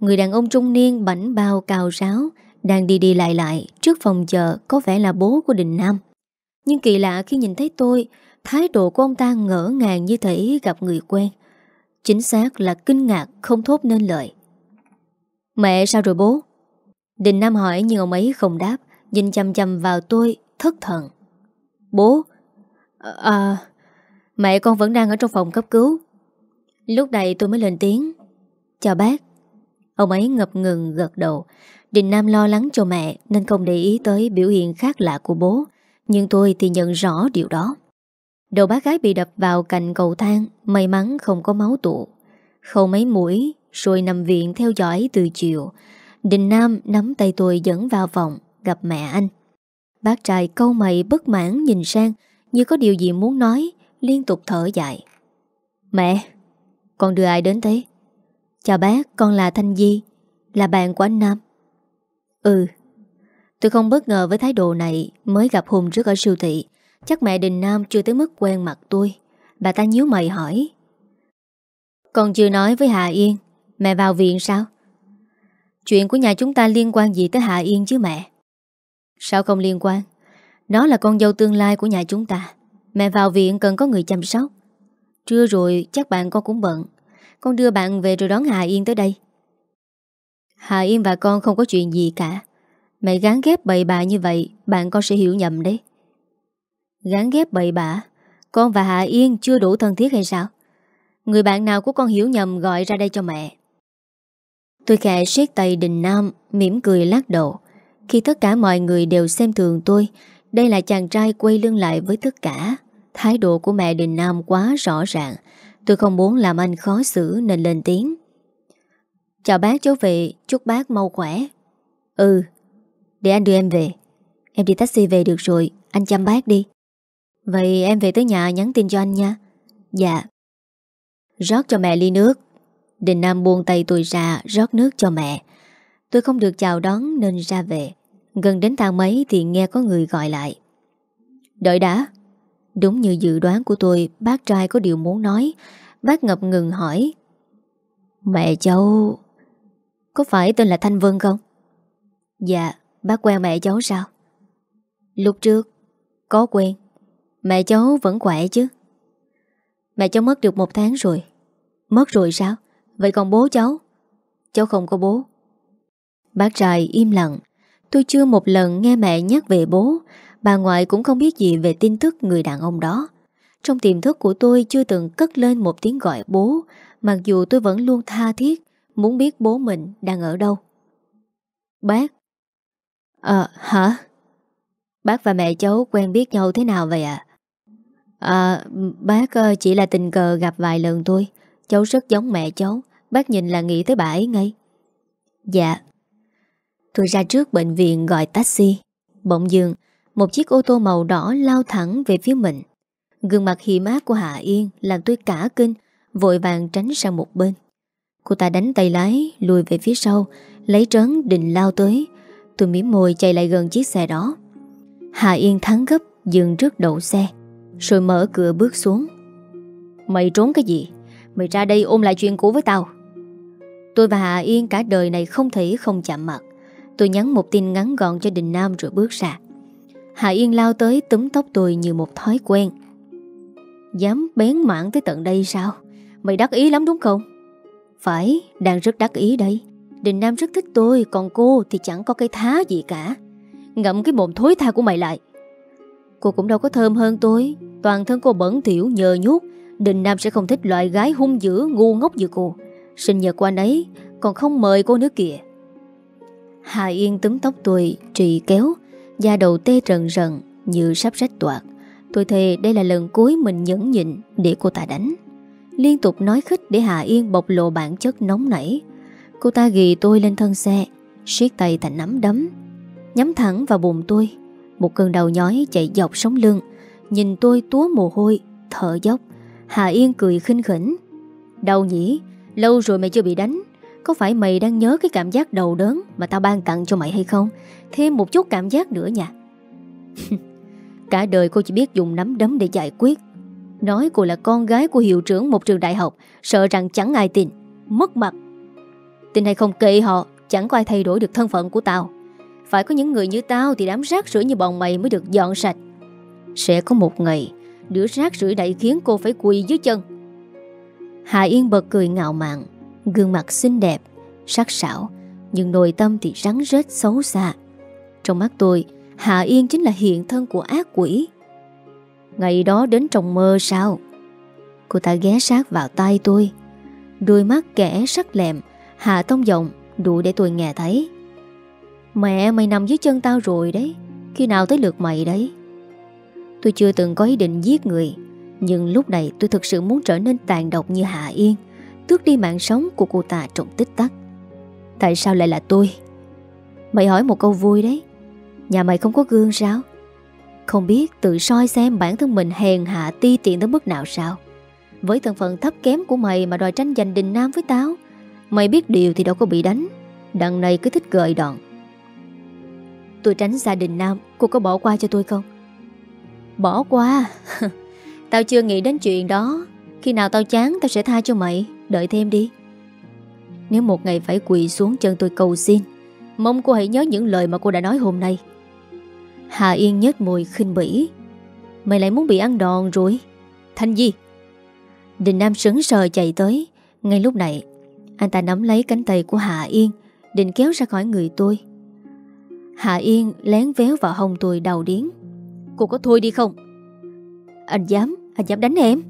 [SPEAKER 1] Người đàn ông trung niên bảnh bao cao ráo, Đang đi đi lại lại Trước phòng chợ có vẻ là bố của Đình Nam. Nhưng kỳ lạ khi nhìn thấy tôi, Thái độ của ông ta ngỡ ngàng như thể gặp người quen. Chính xác là kinh ngạc không thốt nên lời. Mẹ sao rồi bố? Đình Nam hỏi nhưng ông ấy không đáp, Nhìn chăm chăm vào tôi, thất thần. Bố. À Mẹ con vẫn đang ở trong phòng cấp cứu. Lúc này tôi mới lên tiếng. Chào bác. Ông ấy ngập ngừng gật đầu. Đình Nam lo lắng cho mẹ Nên không để ý tới biểu hiện khác lạ của bố. Nhưng tôi thì nhận rõ điều đó. Đầu bác gái bị đập vào cạnh cầu thang, May mắn không có máu tụ. Không mấy mũi, Rồi nằm viện theo dõi từ chiều. Đình Nam nắm tay tôi dẫn vào phòng, Gặp mẹ anh. Bác trai câu mày bất mãn nhìn sang, Như có điều gì muốn nói, Liên tục thở dài. Mẹ, con đưa ai đến thế? Chào bác, con là Thanh Di, Là bạn của anh Nam. Ừ Tôi không bất ngờ với thái độ này Mới gặp Hùng trước ở siêu thị. Chắc mẹ Đình Nam chưa tới mức quen mặt tôi. Bà ta nhíu mày hỏi. Con chưa nói với Hà Yên, Mẹ vào viện sao? Chuyện của nhà chúng ta liên quan gì tới Hà Yên chứ mẹ? Sao không liên quan? Nó là con dâu tương lai của nhà chúng ta. Mẹ vào viện cần có người chăm sóc. Trưa rồi chắc bạn con cũng bận. Con đưa bạn về rồi đón Hà Yên tới đây. Hà Yên và con không có chuyện gì cả. Mẹ gán ghép bậy bạ như vậy, Bạn con sẽ hiểu nhầm đấy. Gán ghép bậy bạ? Con và Hà Yên chưa đủ thân thiết hay sao? Người bạn nào của con hiểu nhầm gọi ra đây cho mẹ. Tôi khẽ siết tay Đình Nam, mỉm cười lắc đầu. Khi tất cả mọi người đều xem thường tôi, Đây là chàng trai quay lưng lại với tất cả. Thái độ của mẹ Đình Nam quá rõ ràng, Tôi không muốn làm anh khó xử nên lên tiếng. Chào bác, cháu về, Chúc bác mau khỏe. Ừ Để anh đưa em về. Em đi taxi về được rồi, Anh chăm bác đi. Vậy em về tới nhà nhắn tin cho anh nha. Dạ. Rót cho mẹ ly nước. Đình Nam buông tay tôi ra, rót nước cho mẹ. Tôi không được chào đón nên ra về. Gần đến thang mấy thì nghe có người gọi lại. Đợi đã. Đúng như dự đoán của tôi, Bác trai có điều muốn nói. Bác ngập ngừng hỏi. Mẹ cháu, Có phải tên là Thanh Vân không? Dạ Bác quen mẹ cháu sao? Lúc trước, Có quen. Mẹ cháu vẫn khỏe chứ? Mẹ cháu mất được một tháng rồi. Mất rồi sao? Vậy còn bố cháu? Cháu không có bố. Bác trai im lặng. Tôi chưa một lần nghe mẹ nhắc về bố. Bà ngoại cũng không biết gì về tin tức người đàn ông đó. Trong tiềm thức của tôi chưa từng cất lên một tiếng gọi bố, Mặc dù tôi vẫn luôn tha thiết, Muốn biết bố mình đang ở đâu. Bác. Ờ hả? Bác và mẹ cháu quen biết nhau thế nào vậy ạ? À? bác ờ, chỉ là tình cờ gặp vài lần thôi. Cháu rất giống mẹ cháu. Bác nhìn là nghĩ tới bà ấy ngay. Dạ. Tôi ra trước bệnh viện gọi taxi. Bỗng dường Một chiếc ô tô màu đỏ lao thẳng về phía mình. Gương mặt hiểm ác của Hạ Yên Làm tôi cả kinh, Vội vàng tránh sang một bên. Cô ta đánh tay lái, Lùi về phía sau, Lấy trấn định lao tới. Tôi mỉm môi chạy lại gần chiếc xe đó. Hạ Yên thắng gấp, Dừng trước đậu xe, Rồi mở cửa bước xuống. Mày trốn cái gì? Mày ra đây ôm lại chuyện cũ với tao. Tôi và Hạ Yên cả đời này không thể không chạm mặt. Tôi nhắn một tin ngắn gọn cho Đình Nam rồi bước ra. Hạ Yên lao tới túm tóc tôi như một thói quen. Dám bén mảng tới tận đây sao? Mày đắc ý lắm đúng không? Phải, Đang rất đắc ý đây. Đình Nam rất thích tôi, Còn cô thì chẳng có cái thá gì cả. Ngậm cái mồm thối tha của mày lại. Cô cũng đâu có thơm hơn tôi. Toàn thân cô bẩn thiểu nhờ nhút Đình Nam sẽ không thích loại gái hung dữ, ngu ngốc như cô. Sinh nhật của anh ấy Còn không mời cô nữa kìa. Hà Yên túm tóc tôi, Trì kéo, Da đầu tê rần rần Như sắp rách toạc. Tôi thề đây là lần cuối mình nhẫn nhịn Để cô ta đánh. Liên tục nói khích để Hà Yên bộc lộ bản chất nóng nảy. Cô ta ghi tôi lên thân xe, siết tay thành nắm đấm. Nhắm thẳng vào bụng tôi. Một cơn đầu nhói chạy dọc sống lưng. Nhìn tôi túa mồ hôi, Thở dốc. Hà Yên cười khinh khỉnh. Đau nhỉ, Lâu rồi mày chưa bị đánh. Có phải mày đang nhớ cái cảm giác đầu đớn Mà tao ban tặng cho mày hay không? Thêm một chút cảm giác nữa nha. Cả đời cô chỉ biết dùng nắm đấm để giải quyết. Nói cô là con gái của hiệu trưởng một trường đại học, Sợ rằng chẳng ai tin. Mất mặt. Tin hay không kệ họ, Chẳng có ai thay đổi được thân phận của tao. Phải có những người như tao Thì đám rác rưởi như bọn mày mới được dọn sạch. Sẽ có một ngày, Đứa rác rưởi đẩy khiến cô phải quỳ dưới chân. Hà Yên bật cười ngạo mạn. Gương mặt xinh đẹp, Sắc sảo, Nhưng nội tâm thì rắn rết xấu xa. Trong mắt tôi Hạ Yên chính là hiện thân của ác quỷ. Ngày đó đến trong mơ sao? Cô ta ghé sát vào tay tôi. Đôi mắt kẻ sắc lẹm Hạ tông giọng, đủ để tôi nghe thấy. Mẹ mày nằm dưới chân tao rồi đấy, Khi nào tới lượt mày đấy? Tôi chưa từng có ý định giết người, Nhưng lúc này tôi thực sự muốn trở nên tàn độc như Hạ Yên. Tước đi mạng sống của cô ta trong tích tắc. Tại sao lại là tôi? Mày hỏi một câu vui đấy. Nhà mày không có gương sao? Không biết tự soi xem bản thân mình hèn hạ ti tiện tới mức nào sao? Với thân phận thấp kém của mày mà đòi tranh giành đình nam với tao, Mày biết điều thì đâu có bị đánh. Đằng này cứ thích gợi đòn. Tôi tránh gia đình nam, Cô có bỏ qua cho tôi không? Bỏ qua? Tao chưa nghĩ đến chuyện đó. Khi nào tao chán, tao sẽ tha cho mày. Đợi thêm đi. Nếu một ngày phải quỳ xuống chân tôi cầu xin, Mong cô hãy nhớ những lời mà cô đã nói hôm nay. Hà Yên nhếch mùi khinh bỉ. Mày lại muốn bị ăn đòn rồi. Thanh Di. Đình Nam sững sờ chạy tới. Ngay lúc này, Anh ta nắm lấy cánh tay của Hà Yên, Định kéo ra khỏi người tôi. Hạ Yên lén véo vào hông tôi đầu điến Cô có thôi đi không? Anh dám Anh dám đánh em?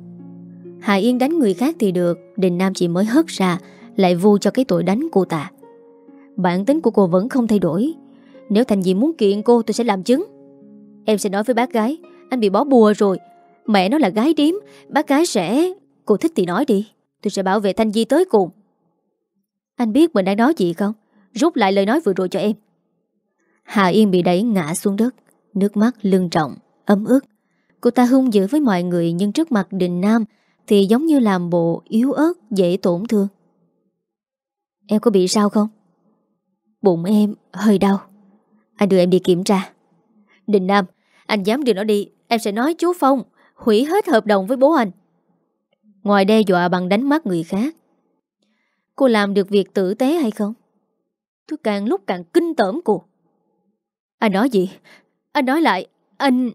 [SPEAKER 1] Hà Yên đánh người khác thì được Đình Nam chỉ mới hất ra Lại vu cho cái tội đánh cô ta. Bản tính của cô vẫn không thay đổi. Nếu Thành Diệm muốn kiện cô tôi sẽ làm chứng. Em sẽ nói với bác gái Anh bị bó bùa rồi. Mẹ nó là gái điếm Bác gái sẽ Cô thích thì nói đi. Tôi sẽ bảo vệ Thanh Di tới cùng. Anh biết mình đang nói gì không? Rút lại lời nói vừa rồi cho em. Hà Yên bị đẩy ngã xuống đất. Nước mắt lưng trọng, ấm ức. Cô ta hung dữ với mọi người Nhưng trước mặt Đình Nam thì giống như làm bộ yếu ớt Dễ tổn thương Em có bị sao không? Bụng em hơi đau Anh đưa em đi kiểm tra Đình Nam, anh dám đưa nó đi Em sẽ nói chú Phong Hủy hết hợp đồng với bố anh Ngoài đe dọa bằng đánh mắt người khác Cô làm được việc tử tế hay không? Tôi càng lúc càng kinh tởm cô Anh nói gì? Anh nói lại Anh...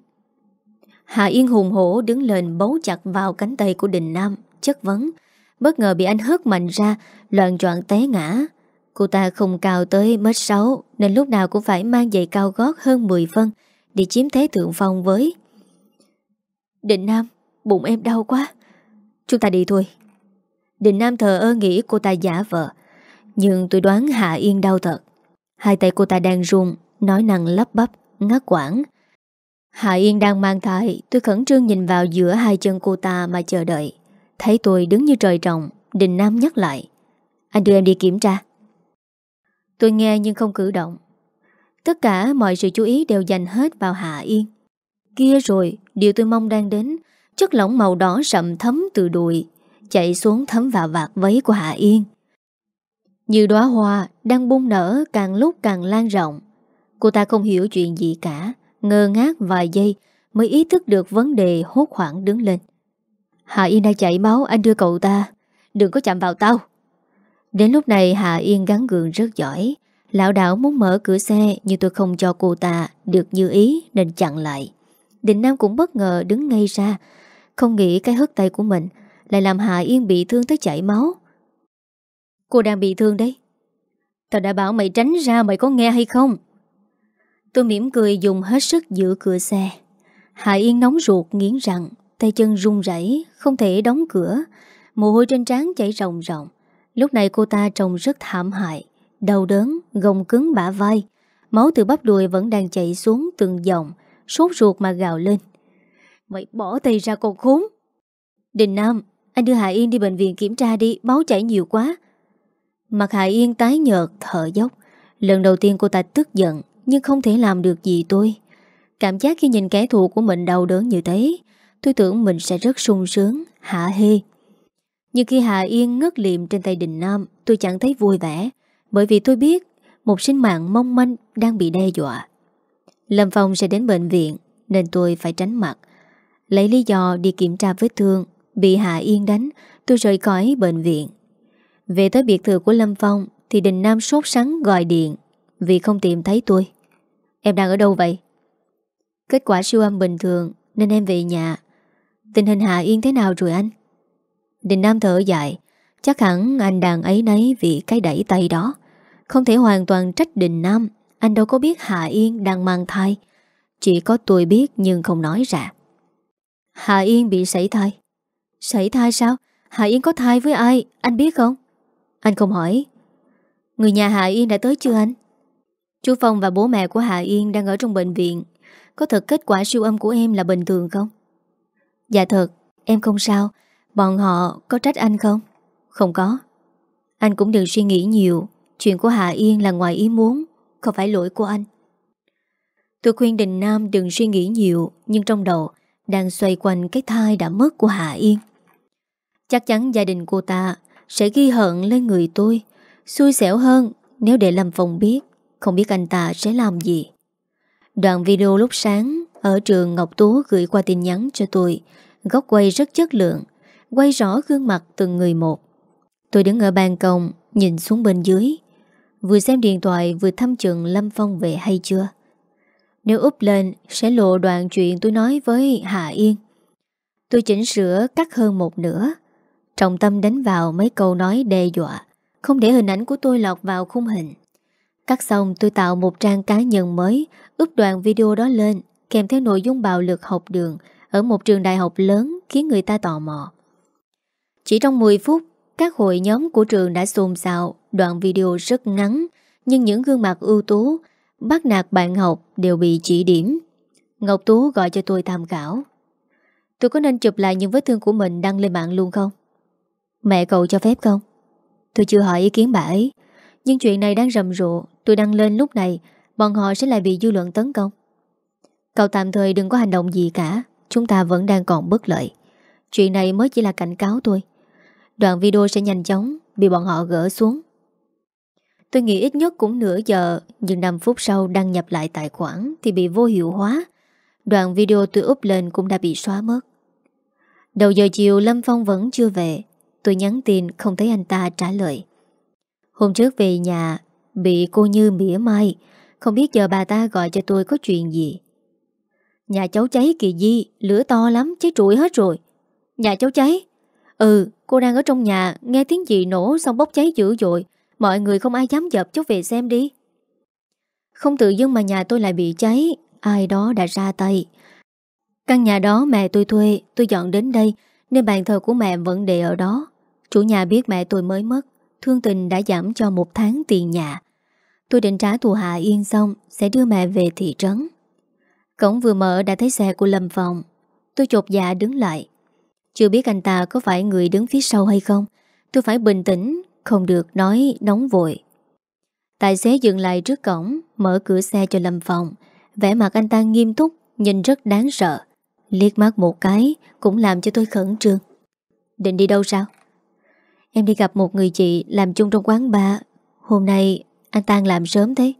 [SPEAKER 1] Hạ Yên hùng hổ đứng lên bấu chặt vào cánh tay của Đình Nam Chất vấn. Bất ngờ bị anh hớt mạnh ra Loạn troạn té ngã. Cô ta không cao tới mét 6 Nên lúc nào cũng phải mang giày cao gót hơn 10 phân Để chiếm thế thượng phong với. Định Nam Bụng em đau quá. Chúng ta đi thôi. Định Nam thờ ơ nghĩ cô ta giả vợ Nhưng tôi đoán Hạ Yên đau thật. Hai tay cô ta đang run Nói năng lấp bắp, ngắt quảng Hạ Yên đang mang thai, Tôi khẩn trương nhìn vào giữa hai chân cô ta mà chờ đợi. Thấy tôi đứng như trời trồng, Đình Nam nhắc lại. Anh đưa em đi kiểm tra. Tôi nghe nhưng không cử động. Tất cả mọi sự chú ý đều dành hết vào Hạ Yên. Kia rồi, Điều tôi mong đang đến, Chất lỏng màu đỏ sậm thấm từ đùi, Chạy xuống thấm vào vạt váy của Hạ Yên. Như đóa hoa Đang bung nở càng lúc càng lan rộng. Cô ta không hiểu chuyện gì cả. Ngơ ngác vài giây Mới ý thức được vấn đề hốt hoảng đứng lên. Hạ Yên đã chảy máu, Anh đưa cậu ta, Đừng có chạm vào tao. Đến lúc này Hạ Yên gắn gượng rất giỏi. Lão đảo muốn mở cửa xe, Nhưng tôi không cho cô ta được như ý, Nên chặn lại. Định Nam cũng bất ngờ đứng ngay ra, Không nghĩ cái hất tay của mình Lại làm Hạ Yên bị thương tới chảy máu. Cô đang bị thương đấy. Tao đã bảo mày tránh ra, Mày có nghe hay không? Tôi mỉm cười dùng hết sức giữ cửa xe. Hạ Yên nóng ruột nghiến răng Tay chân run rẩy Không thể đóng cửa. Mồ hôi trên trán chảy ròng ròng. Lúc này cô ta trông rất thảm hại Đau đớn, gồng cứng bả vai. Máu từ bắp đùi vẫn đang chảy xuống từng dòng Sốt ruột mà gào lên. Mày bỏ tay ra con khốn! Đình Nam Anh đưa Hạ Yên đi bệnh viện kiểm tra đi Máu chảy nhiều quá. Mặt Hạ Yên tái nhợt thở dốc. Lần đầu tiên cô ta tức giận nhưng không thể làm được gì tôi. Cảm giác khi nhìn kẻ thù của mình đau đớn như thế, Tôi tưởng mình sẽ rất sung sướng Hạ hê. Nhưng khi Hạ Yên ngất liệm trên tay Đình Nam, Tôi chẳng thấy vui vẻ, Bởi vì tôi biết Một sinh mạng mong manh đang bị đe dọa. Lâm Phong sẽ đến bệnh viện, Nên tôi phải tránh mặt. Lấy lý do đi kiểm tra vết thương, Bị Hạ Yên đánh, Tôi rời khỏi bệnh viện. Về tới biệt thự của Lâm Phong Thì Đình Nam sốt sắng gọi điện Vì không tìm thấy tôi. Em đang ở đâu vậy? Kết quả siêu âm bình thường, Nên em về nhà Tình hình Hạ Yên thế nào rồi anh? Đình Nam thở dài Chắc hẳn anh đang ấy nấy vì cái đẩy tay đó Không thể hoàn toàn trách Đình Nam anh đâu có biết Hạ Yên đang mang thai Chỉ có tôi biết nhưng không nói ra Hạ Yên bị sảy thai Sảy thai sao? Hạ Yên có thai với ai? Anh biết không? Anh không hỏi Người nhà Hạ Yên đã tới chưa anh? Chú Phong và bố mẹ của Hạ Yên đang ở trong bệnh viện. Có thật kết quả siêu âm của em là bình thường không? Dạ thật, em không sao. Bọn họ có trách anh không? Không có. Anh cũng đừng suy nghĩ nhiều. Chuyện của Hạ Yên là ngoài ý muốn không phải lỗi của anh. Tôi khuyên Đình Nam đừng suy nghĩ nhiều Nhưng trong đầu Đang xoay quanh cái thai đã mất của Hạ Yên. Chắc chắn gia đình cô ta Sẽ ghi hận lên người tôi Xui xẻo hơn Nếu để Lâm Phong biết. Không biết anh ta sẽ làm gì. Đoạn video lúc sáng Ở trường Ngọc Tú gửi qua tin nhắn cho tôi, Góc quay rất chất lượng, Quay rõ gương mặt từng người một. Tôi đứng ở ban công, Nhìn xuống bên dưới. Vừa xem điện thoại, vừa thăm chừng Lâm Phong về hay chưa? Nếu úp lên, Sẽ lộ đoạn chuyện tôi nói với Hạ Yên. Tôi chỉnh sửa, cắt hơn một nửa. Trọng tâm đánh vào mấy câu nói đe dọa. Không để hình ảnh của tôi lọt vào khung hình. Cắt xong tôi tạo một trang cá nhân mới, úp đoạn video đó lên, kèm theo nội dung bạo lực học đường ở một trường đại học lớn khiến người ta tò mò. Chỉ trong 10 phút, các hội nhóm của trường đã xôn xao, đoạn video rất ngắn, nhưng những gương mặt ưu tú, bắt nạt bạn học đều bị chỉ điểm. Ngọc Tú gọi cho tôi tham khảo. Tôi có nên chụp lại những vết thương của mình đăng lên mạng luôn không? Mẹ cậu cho phép không? Tôi chưa hỏi ý kiến bà ấy, nhưng chuyện này đang rầm rộ, tôi đăng lên lúc này, bọn họ sẽ lại bị dư luận tấn công. Cậu tạm thời đừng có hành động gì cả, chúng ta vẫn đang còn bất lợi. Chuyện này mới chỉ là cảnh cáo tôi. Đoạn video sẽ nhanh chóng bị bọn họ gỡ xuống. Tôi nghĩ ít nhất cũng nửa giờ, nhưng 5 phút sau đăng nhập lại tài khoản thì bị vô hiệu hóa. Đoạn video tôi up lên cũng đã bị xóa mất. Đầu giờ chiều Lâm Phong vẫn chưa về. Tôi nhắn tin không thấy anh ta trả lời. Hôm trước về nhà, bị cô Như mỉa mai, không biết giờ bà ta gọi cho tôi có chuyện gì. Nhà cháu cháy kìa Di, lửa to lắm, cháy trụi hết rồi. Nhà cháu cháy? Ừ, cô đang ở trong nhà, nghe tiếng gì nổ xong bốc cháy dữ dội. Mọi người không ai dám dập cháu về xem đi. Không tự dưng mà nhà tôi lại bị cháy, ai đó đã ra tay. Căn nhà đó mẹ tôi thuê, tôi dọn đến đây, nên bàn thờ của mẹ vẫn để ở đó. Chủ nhà biết mẹ tôi mới mất, thương tình đã giảm cho một tháng tiền nhà. Tôi định trả thù hạ yên xong, sẽ đưa mẹ về thị trấn. Cổng vừa mở đã thấy xe của Lâm Phòng. Tôi chột dạ đứng lại. Chưa biết anh ta có phải người đứng phía sau hay không. Tôi phải bình tĩnh, không được nói nóng vội. Tài xế dừng lại trước cổng, mở cửa xe cho Lâm Phòng. vẻ mặt anh ta nghiêm túc, nhìn rất đáng sợ. Liếc mắt một cái cũng làm cho tôi khẩn trương. Định đi đâu sao? Em đi gặp một người chị làm chung trong quán bar. Hôm nay anh tan làm sớm thế.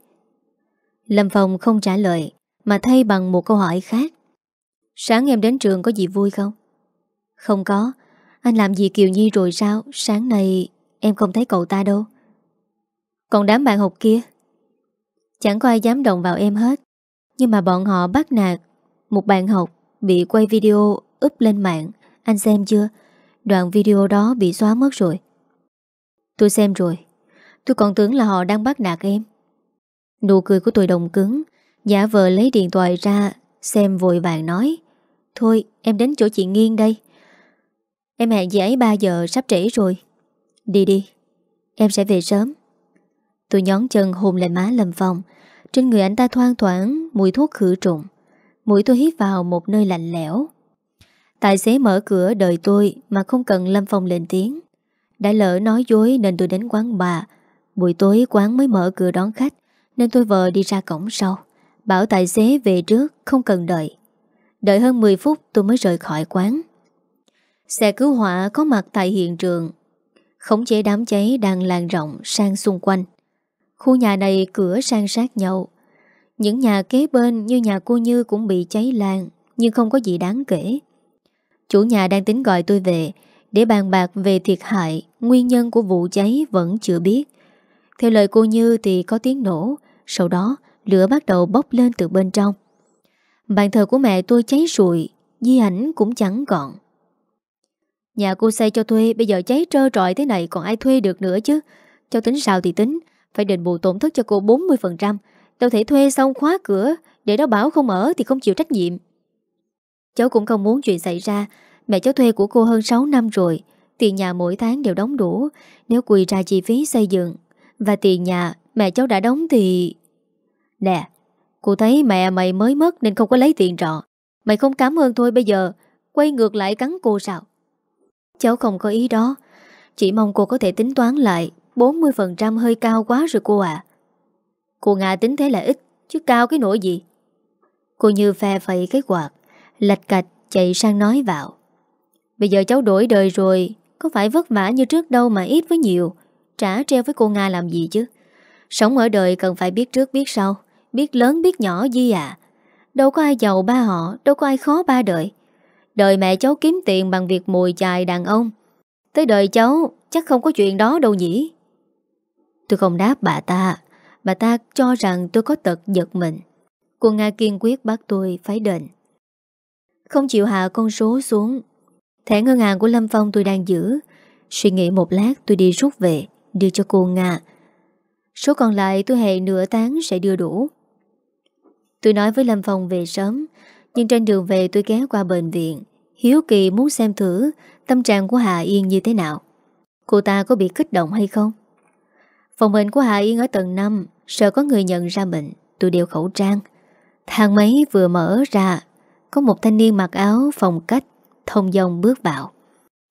[SPEAKER 1] Lâm Phong không trả lời, mà thay bằng một câu hỏi khác. Sáng em đến trường có gì vui không? Không có. Anh làm gì Kiều Nhi rồi sao? Sáng nay em không thấy cậu ta đâu. Còn đám bạn học kia? Chẳng có ai dám động vào em hết. Nhưng mà bọn họ bắt nạt một bạn học bị quay video up lên mạng. Anh xem chưa? Đoạn video đó bị xóa mất rồi. Tôi xem rồi. Tôi còn tưởng là họ đang bắt nạt em. Nụ cười của tôi đồng cứng. Giả vờ lấy điện thoại ra, Xem vội vàng nói, Thôi, em đến chỗ chị Nghiên đây. Em hẹn chị ấy 3 giờ, sắp trễ rồi. Đi đi, Em sẽ về sớm. Tôi nhón chân hôn lên má Lâm Phong Trên người anh ta thoang thoảng, Mùi thuốc khử trùng. Mũi tôi hít vào một nơi lạnh lẽo. Tài xế mở cửa đợi tôi Mà không cần Lâm Phong lên tiếng. Đã lỡ nói dối nên tôi đến quán bà. Buổi tối quán mới mở cửa đón khách, Nên tôi vợ đi ra cổng sau, Bảo tài xế về trước, Không cần đợi. Đợi hơn 10 phút tôi mới rời khỏi quán. Xe cứu hỏa có mặt tại hiện trường. Khống chế đám cháy đang lan rộng sang xung quanh. Khu nhà này cửa sang sát nhau. Những nhà kế bên như nhà cô Như cũng bị cháy lan, Nhưng không có gì đáng kể. Chủ nhà đang tính gọi tôi về để bàn bạc về thiệt hại Nguyên nhân của vụ cháy vẫn chưa biết Theo lời cô Như thì có tiếng nổ Sau đó lửa bắt đầu bốc lên từ bên trong. Bàn thờ của mẹ tôi cháy rụi, di ảnh cũng chẳng còn. Nhà cô xây cho thuê bây giờ cháy trơ trọi thế này còn ai thuê được nữa chứ. cho tính sao thì tính, phải đền bù tổn thất cho cô 40%. Đâu thể thuê xong khóa cửa, để đó bảo không ở thì không chịu trách nhiệm. Cháu cũng không muốn chuyện xảy ra, mẹ cháu thuê của cô hơn 6 năm rồi. Tiền nhà mỗi tháng đều đóng đủ, nếu quỳ ra chi phí xây dựng. Và tiền nhà mẹ cháu đã đóng thì... Nè, cô thấy mẹ mày mới mất nên không có lấy tiền trọ. Mày không cảm ơn thôi bây giờ, quay ngược lại cắn cô sao? Cháu không có ý đó. Chỉ mong cô có thể tính toán lại 40% hơi cao quá rồi cô à. Cô Nga tính thế là ít, chứ cao cái nỗi gì? Cô như phe phẩy cái quạt, lạch cạch chạy sang nói vào. Bây giờ cháu đổi đời rồi, có phải vất vả như trước đâu mà ít với nhiều. Trả treo với cô Nga làm gì chứ? Sống ở đời cần phải biết trước biết sau. Biết lớn biết nhỏ gì à Đâu có ai giàu ba họ Đâu có ai khó ba đời Đời mẹ cháu kiếm tiền bằng việc mùi chài đàn ông Tới đời cháu Chắc không có chuyện đó đâu nhỉ Tôi không đáp bà ta Bà ta cho rằng tôi có tật giật mình Cô Nga kiên quyết bắt tôi phải đền Không chịu hạ con số xuống Thẻ ngân hàng của Lâm Phong tôi đang giữ. Suy nghĩ một lát, tôi đi rút về, Đưa cho cô Nga. Số còn lại tôi hẹn nửa tháng sẽ đưa đủ. Tôi nói với Lâm Phong về sớm, Nhưng trên đường về tôi ghé qua bệnh viện. Hiếu kỳ muốn xem thử Tâm trạng của Hà Yên như thế nào. Cô ta có bị kích động hay không? Phòng bệnh của Hà Yên ở tầng 5 Sợ có người nhận ra bệnh, Tôi đeo khẩu trang. Thang máy vừa mở ra, Có một thanh niên mặc áo phòng cách Thông dòng bước vào.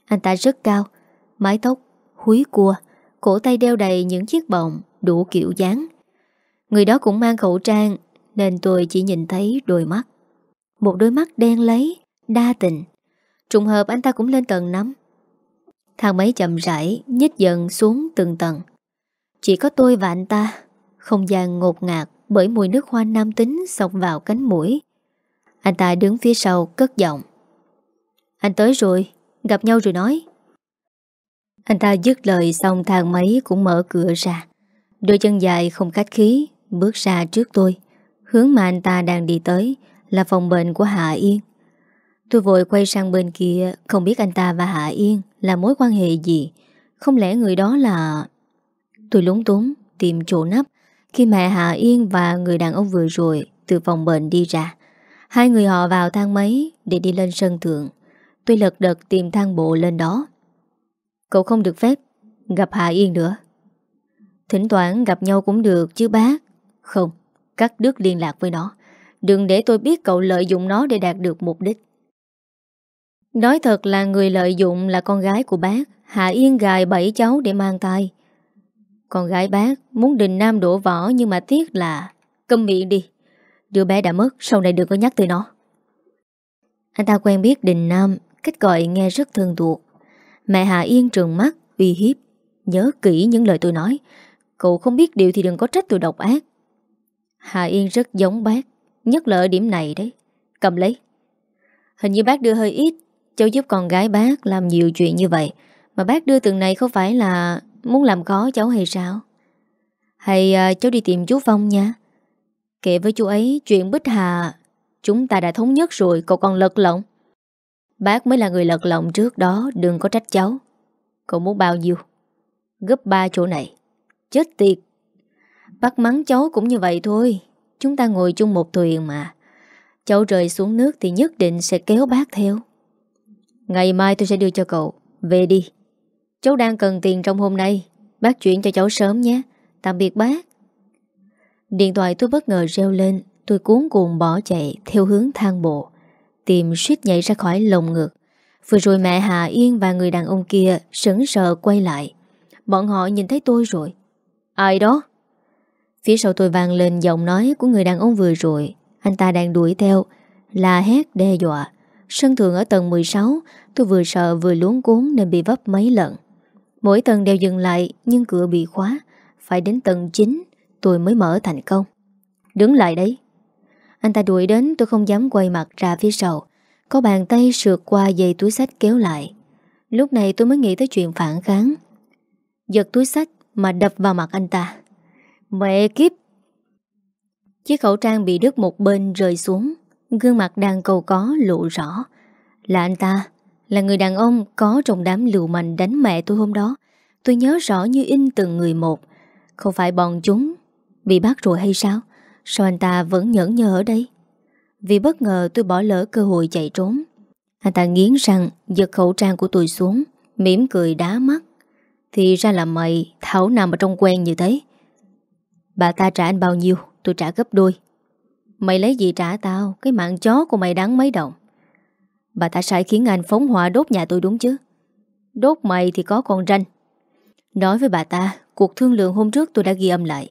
[SPEAKER 1] Anh ta rất cao Mái tóc, húi cua Cổ tay đeo đầy những chiếc bọng Đủ kiểu dáng. Người đó cũng mang khẩu trang Nên tôi chỉ nhìn thấy đôi mắt. Một đôi mắt đen lấy Đa tình. Trùng hợp anh ta cũng lên tầng nắm, Thang máy chậm rãi Nhích dần xuống từng tầng. Chỉ có tôi và anh ta Không gian ngột ngạt Bởi mùi nước hoa nam tính sọc vào cánh mũi. Anh ta đứng phía sau cất giọng. Anh tới rồi, Gặp nhau rồi nói. Anh ta dứt lời xong thang máy cũng mở cửa ra. Đôi chân dài không khách khí Bước ra trước tôi, Hướng mà anh ta đang đi tới Là phòng bệnh của Hạ Yên. Tôi vội quay sang bên kia, Không biết anh ta và Hạ Yên Là mối quan hệ gì. Không lẽ người đó là Tôi lúng túng, tìm chỗ nắp. Khi mẹ Hạ Yên và người đàn ông vừa rồi Từ phòng bệnh đi ra, Hai người họ vào thang máy Để đi lên sân thượng. Tôi lật đật tìm thang bộ lên đó. Cậu không được phép Gặp Hạ Yên nữa. Thỉnh thoảng gặp nhau cũng được chứ bác. Không, cắt đứt liên lạc với nó. Đừng để tôi biết cậu lợi dụng nó để đạt được mục đích. Nói thật là người lợi dụng là con gái của bác. Hạ Yên gài bảy cháu để mang tay. Con gái bác muốn đình nam đổ võ Nhưng mà tiếc là Câm miệng đi. Đứa bé đã mất sau này đừng có nhắc tới nó. Anh ta quen biết đình nam Cách gọi nghe rất thân thuộc. Mẹ hà Yên trừng mắt uy hiếp. Nhớ kỹ những lời tôi nói. Cậu không biết điều thì đừng có trách tôi độc ác. Hà Yên rất giống bác Nhất là ở điểm này đấy. Cầm lấy. Hình như bác đưa hơi ít Cháu giúp con gái bác làm nhiều chuyện như vậy. Mà bác đưa từng này không phải là Muốn làm khó cháu hay sao? Hay à, cháu đi tìm chú Phong nha. Kể với chú ấy Chuyện Bích Hà Chúng ta đã thống nhất rồi cậu còn lật lọng. Bác mới là người lật lọng trước đó, Đừng có trách cháu. Cậu muốn bao nhiêu? Gấp ba chỗ này. Chết tiệt. Bác mắng cháu cũng như vậy thôi. Chúng ta ngồi chung một thuyền mà. Cháu rơi xuống nước thì nhất định sẽ kéo bác theo. Ngày mai tôi sẽ đưa cho cậu. Về đi. Cháu đang cần tiền trong hôm nay. Bác chuyển cho cháu sớm nhé. Tạm biệt bác. Điện thoại tôi bất ngờ reo lên. Tôi cuốn cuồng bỏ chạy theo hướng thang bộ. Tìm suýt nhảy ra khỏi lồng ngực. Vừa rồi mẹ Hà Yên và người đàn ông kia sững sờ quay lại. Bọn họ nhìn thấy tôi rồi. Ai đó? Phía sau tôi vang lên giọng nói của người đàn ông vừa rồi. Anh ta đang đuổi theo, La hét đe dọa. Sân thượng ở tầng 16 Tôi vừa sợ vừa luống cuốn nên bị vấp mấy lần. Mỗi tầng đều dừng lại, Nhưng cửa bị khóa. Phải đến tầng 9 tôi mới mở thành công. Đứng lại đấy anh ta đuổi đến, tôi không dám quay mặt ra phía sau. Có bàn tay sượt qua dây túi sách kéo lại. Lúc này tôi mới nghĩ tới chuyện phản kháng. Giật túi sách mà đập vào mặt anh ta. Mẹ kiếp! Chiếc khẩu trang bị đứt một bên rơi xuống. Gương mặt đang cầu có lộ rõ. Là anh ta. Là người đàn ông có trong đám liều mạnh đánh mẹ tôi hôm đó. Tôi nhớ rõ như in từng người một. Không phải bọn chúng Bị bắt rồi hay sao? Sao anh ta vẫn nhẫn nhờ ở đây? Vì bất ngờ tôi bỏ lỡ cơ hội chạy trốn. Anh ta nghiến răng, Giật khẩu trang của tôi xuống, mỉm cười đá mắt. Thì ra là mày, Thảo nằm ở trong quen như thế. Bà ta trả anh bao nhiêu, Tôi trả gấp đôi. Mày lấy gì trả tao? Cái mạng chó của mày đáng mấy đồng. Bà ta sai khiến anh phóng hỏa đốt nhà tôi đúng chứ? Đốt mày thì có con ranh. Nói với bà ta, Cuộc thương lượng hôm trước tôi đã ghi âm lại.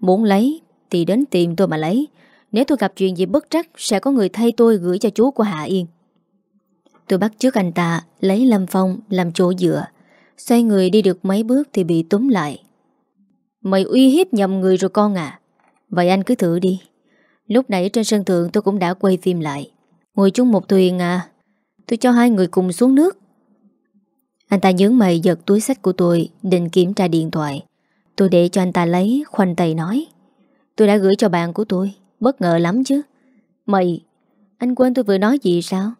[SPEAKER 1] Muốn lấy thì đến tìm tôi mà lấy. Nếu tôi gặp chuyện gì bất trắc, Sẽ có người thay tôi gửi cho chú của Hạ Yên. Tôi bắt trước anh ta, Lấy Lâm Phong làm chỗ dựa. Xoay người đi được mấy bước thì bị túm lại. Mày uy hiếp nhầm người rồi con à? Vậy anh cứ thử đi. Lúc nãy trên sân thượng tôi cũng đã quay phim lại. Ngồi chung một thuyền à? Tôi cho hai người cùng xuống nước. Anh ta nhướng mày giật túi sách của tôi, Định kiểm tra điện thoại. Tôi để cho anh ta lấy, khoanh tay nói. Tôi đã gửi cho bạn của tôi. Bất ngờ lắm chứ. Mày, Anh quên tôi vừa nói gì sao?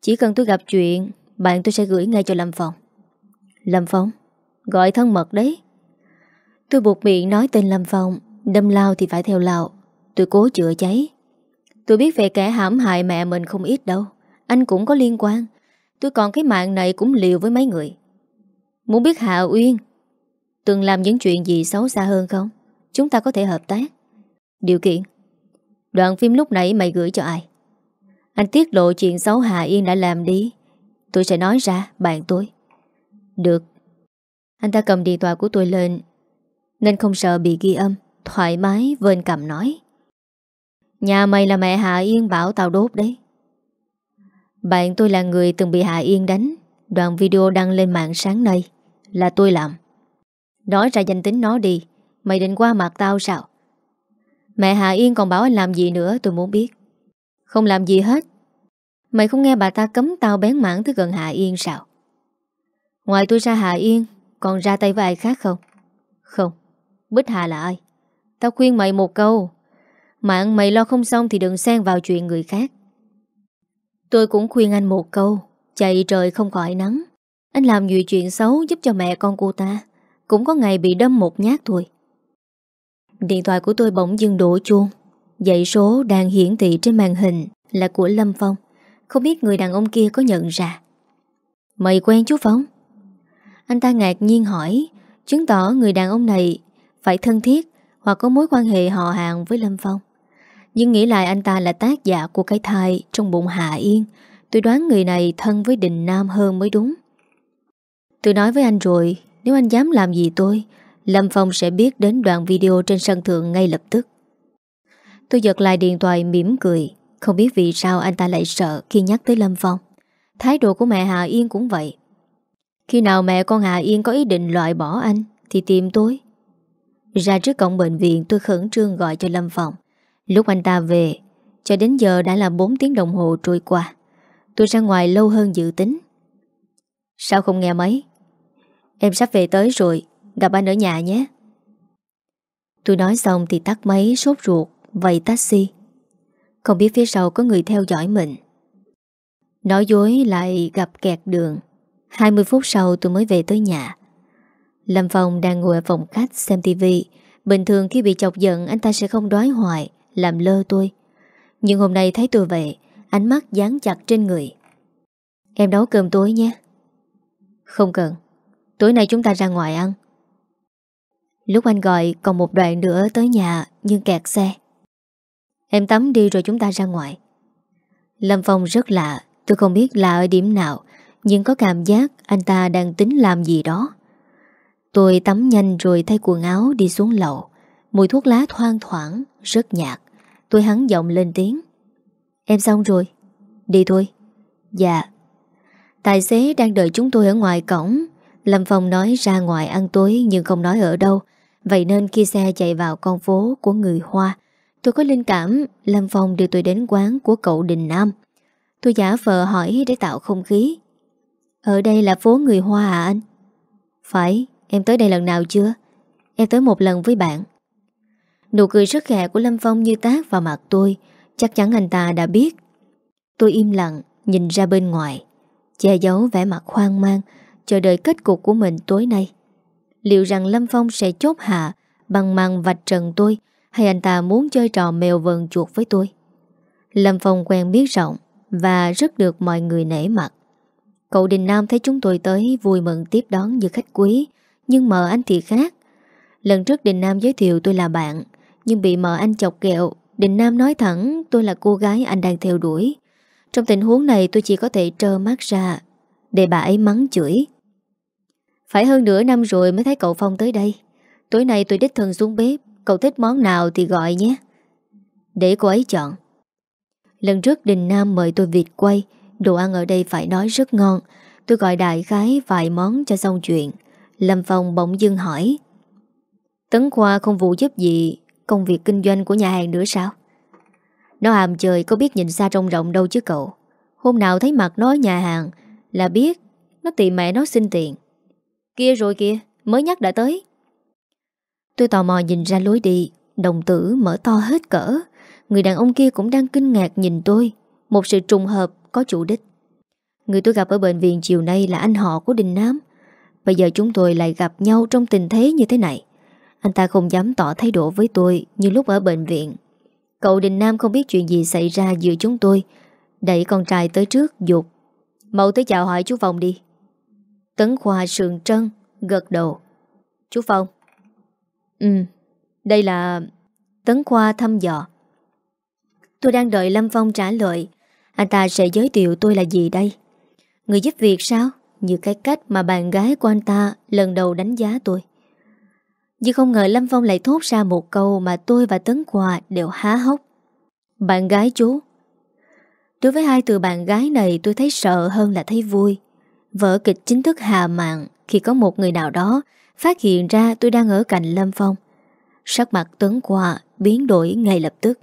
[SPEAKER 1] Chỉ cần tôi gặp chuyện, Bạn tôi sẽ gửi ngay cho Lâm Phong. Lâm Phong? Gọi thân mật đấy. Tôi buộc miệng nói tên Lâm Phong, Đâm lao thì phải theo lao Tôi cố chữa cháy. Tôi biết về kẻ hãm hại mẹ mình không ít đâu. Anh cũng có liên quan. Tôi còn cái mạng này cũng liều với mấy người. Muốn biết Hạ Uyên Từng làm những chuyện gì xấu xa hơn không? Chúng ta có thể hợp tác. Điều kiện? Đoạn phim lúc nãy mày gửi cho ai? Anh tiết lộ chuyện xấu Hạ Yên đã làm đi. Tôi sẽ nói ra, bạn tôi. Được. Anh ta cầm điện thoại của tôi lên, Nên không sợ bị ghi âm, Thoải mái vên cầm nói. Nhà mày là mẹ Hạ Yên bảo tao đốt đấy. Bạn tôi là người từng bị Hạ Yên đánh. Đoạn video đăng lên mạng sáng nay Là tôi làm. Nói ra danh tính nó đi. Mày định qua mặt tao sao? Mẹ Hà Yên còn bảo anh làm gì nữa tôi muốn biết. Không làm gì hết. Mày không nghe bà ta cấm tao bén mảng tới gần Hà Yên sao? Ngoài tôi ra Hà Yên, Còn ra tay với ai khác không? Không, Bích Hà là ai? Tao khuyên mày một câu, Mạng mày lo không xong thì đừng xen vào chuyện người khác. Tôi cũng khuyên anh một câu, Chạy trời không khỏi nắng. Anh làm nhiều chuyện xấu giúp cho mẹ con cô ta, Cũng có ngày bị đâm một nhát thôi. Điện thoại của tôi bỗng dưng đổ chuông. Dãy số đang hiển thị trên màn hình Là của Lâm Phong. Không biết người đàn ông kia có nhận ra. Mày quen chú Phong? Anh ta ngạc nhiên hỏi, Chứng tỏ người đàn ông này Phải thân thiết Hoặc có mối quan hệ họ hàng với Lâm Phong. Nhưng nghĩ lại anh ta là tác giả của cái thai Trong bụng Hạ Yên. Tôi đoán người này thân với Đình Nam hơn mới đúng. Tôi nói với anh rồi, Nếu anh dám làm gì tôi Lâm Phong sẽ biết đến đoạn video trên sân thượng ngay lập tức. Tôi giật lại điện thoại, mỉm cười. Không biết vì sao anh ta lại sợ khi nhắc tới Lâm Phong. Thái độ của mẹ Hà Yên cũng vậy. Khi nào mẹ con Hà Yên có ý định loại bỏ anh, Thì tìm tôi. Ra trước cổng bệnh viện, tôi khẩn trương gọi cho Lâm Phong. Lúc anh ta về, Cho đến giờ đã là 4 tiếng đồng hồ trôi qua. Tôi ra ngoài lâu hơn dự tính. Sao không nghe mấy Em sắp về tới rồi. Gặp anh ở nhà nhé. Tôi nói xong thì tắt máy, sốt ruột, vầy taxi. Không biết phía sau có người theo dõi mình. Nói dối lại gặp kẹt đường. 20 phút sau tôi mới về tới nhà. Lâm Phong đang ngồi ở phòng khách xem tivi Bình thường khi bị chọc giận, Anh ta sẽ không đoái hoài, Làm lơ tôi. Nhưng hôm nay thấy tôi về Ánh mắt dán chặt trên người. Em nấu cơm tối nhé. Không cần. Tối nay chúng ta ra ngoài ăn. Lúc anh gọi còn một đoạn nữa tới nhà nhưng kẹt xe. Em tắm đi rồi chúng ta ra ngoài. Lâm Phong rất lạ, tôi không biết là ở điểm nào, nhưng có cảm giác anh ta đang tính làm gì đó. Tôi tắm nhanh rồi thay quần áo đi xuống lầu. Mùi thuốc lá thoang thoảng, rất nhạt. Tôi hắn giọng lên tiếng. Em xong rồi. Đi thôi. Dạ. Tài xế đang đợi chúng tôi ở ngoài cổng. Lâm Phong nói ra ngoài ăn tối nhưng không nói ở đâu. Vậy nên khi xe chạy vào con phố của người Hoa Tôi có linh cảm Lâm Phong đưa tôi đến quán của cậu Đình Nam. Tôi giả vờ hỏi để tạo không khí. Ở đây là phố người Hoa à anh? Phải, em tới đây lần nào chưa? Em tới một lần với bạn. Nụ cười rất khẽ của Lâm Phong như tác vào mặt tôi Chắc chắn anh ta đã biết. Tôi im lặng Nhìn ra bên ngoài Che giấu vẻ mặt hoang mang Chờ đợi kết cục của mình tối nay. Liệu rằng Lâm Phong sẽ chốt hạ Bằng măng vạch trần tôi Hay anh ta muốn chơi trò mèo vần chuột với tôi? Lâm Phong quen biết rộng Và rất được mọi người nể mặt. Cậu Đình Nam thấy chúng tôi tới Vui mừng tiếp đón như khách quý, Nhưng mợ anh thì khác. Lần trước Đình Nam giới thiệu tôi là bạn, Nhưng bị mợ anh chọc kẹo Đình Nam nói thẳng, tôi là cô gái anh đang theo đuổi. Trong tình huống này tôi chỉ có thể trơ mắt ra. Để bà ấy mắng chửi phải hơn nửa năm rồi mới thấy cậu Phong tới đây. Tối nay tôi đích thân xuống bếp, Cậu thích món nào thì gọi nhé. Để cô ấy chọn. Lần trước Đình Nam mời tôi vịt quay, Đồ ăn ở đây phải nói rất ngon. Tôi gọi đại khái vài món cho xong chuyện. Lâm Phong bỗng dưng hỏi, Tấn Khoa không vụ giúp gì Công việc kinh doanh của nhà hàng nữa sao? Nó hàm trời có biết nhìn xa trông rộng đâu chứ cậu. Hôm nào thấy mặt nó ở nhà hàng Là biết Nó tìm mẹ nó xin tiền. Kia rồi kìa, mới nhắc đã tới. Tôi tò mò nhìn ra lối đi, đồng tử mở to hết cỡ. Người đàn ông kia cũng đang kinh ngạc nhìn tôi. Một sự trùng hợp có chủ đích. Người tôi gặp ở bệnh viện chiều nay là anh họ của Đình Nam. Bây giờ chúng tôi lại gặp nhau trong tình thế như thế này. Anh ta không dám tỏ thái độ với tôi Như lúc ở bệnh viện Cậu Đình Nam không biết chuyện gì xảy ra giữa chúng tôi Đẩy con trai tới trước dục Mậu tới chào hỏi chú Phong đi Tấn Khoa sườn trân Gật đầu. Chú Phong. Ừ Đây là Tấn Khoa thăm dò. Tôi đang đợi Lâm Phong trả lời. Anh ta sẽ giới thiệu tôi là gì đây? Người giúp việc sao? Như cái cách mà bạn gái của anh ta Lần đầu đánh giá tôi. Nhưng không ngờ Lâm Phong lại thốt ra một câu Mà tôi và Tấn Khoa đều há hốc. Bạn gái chú. Đối với hai từ bạn gái này, tôi thấy sợ hơn là thấy vui. Vở kịch chính thức hà mạng Khi có một người nào đó Phát hiện ra tôi đang ở cạnh Lâm Phong. Sắc mặt Tuấn Quà biến đổi ngay lập tức.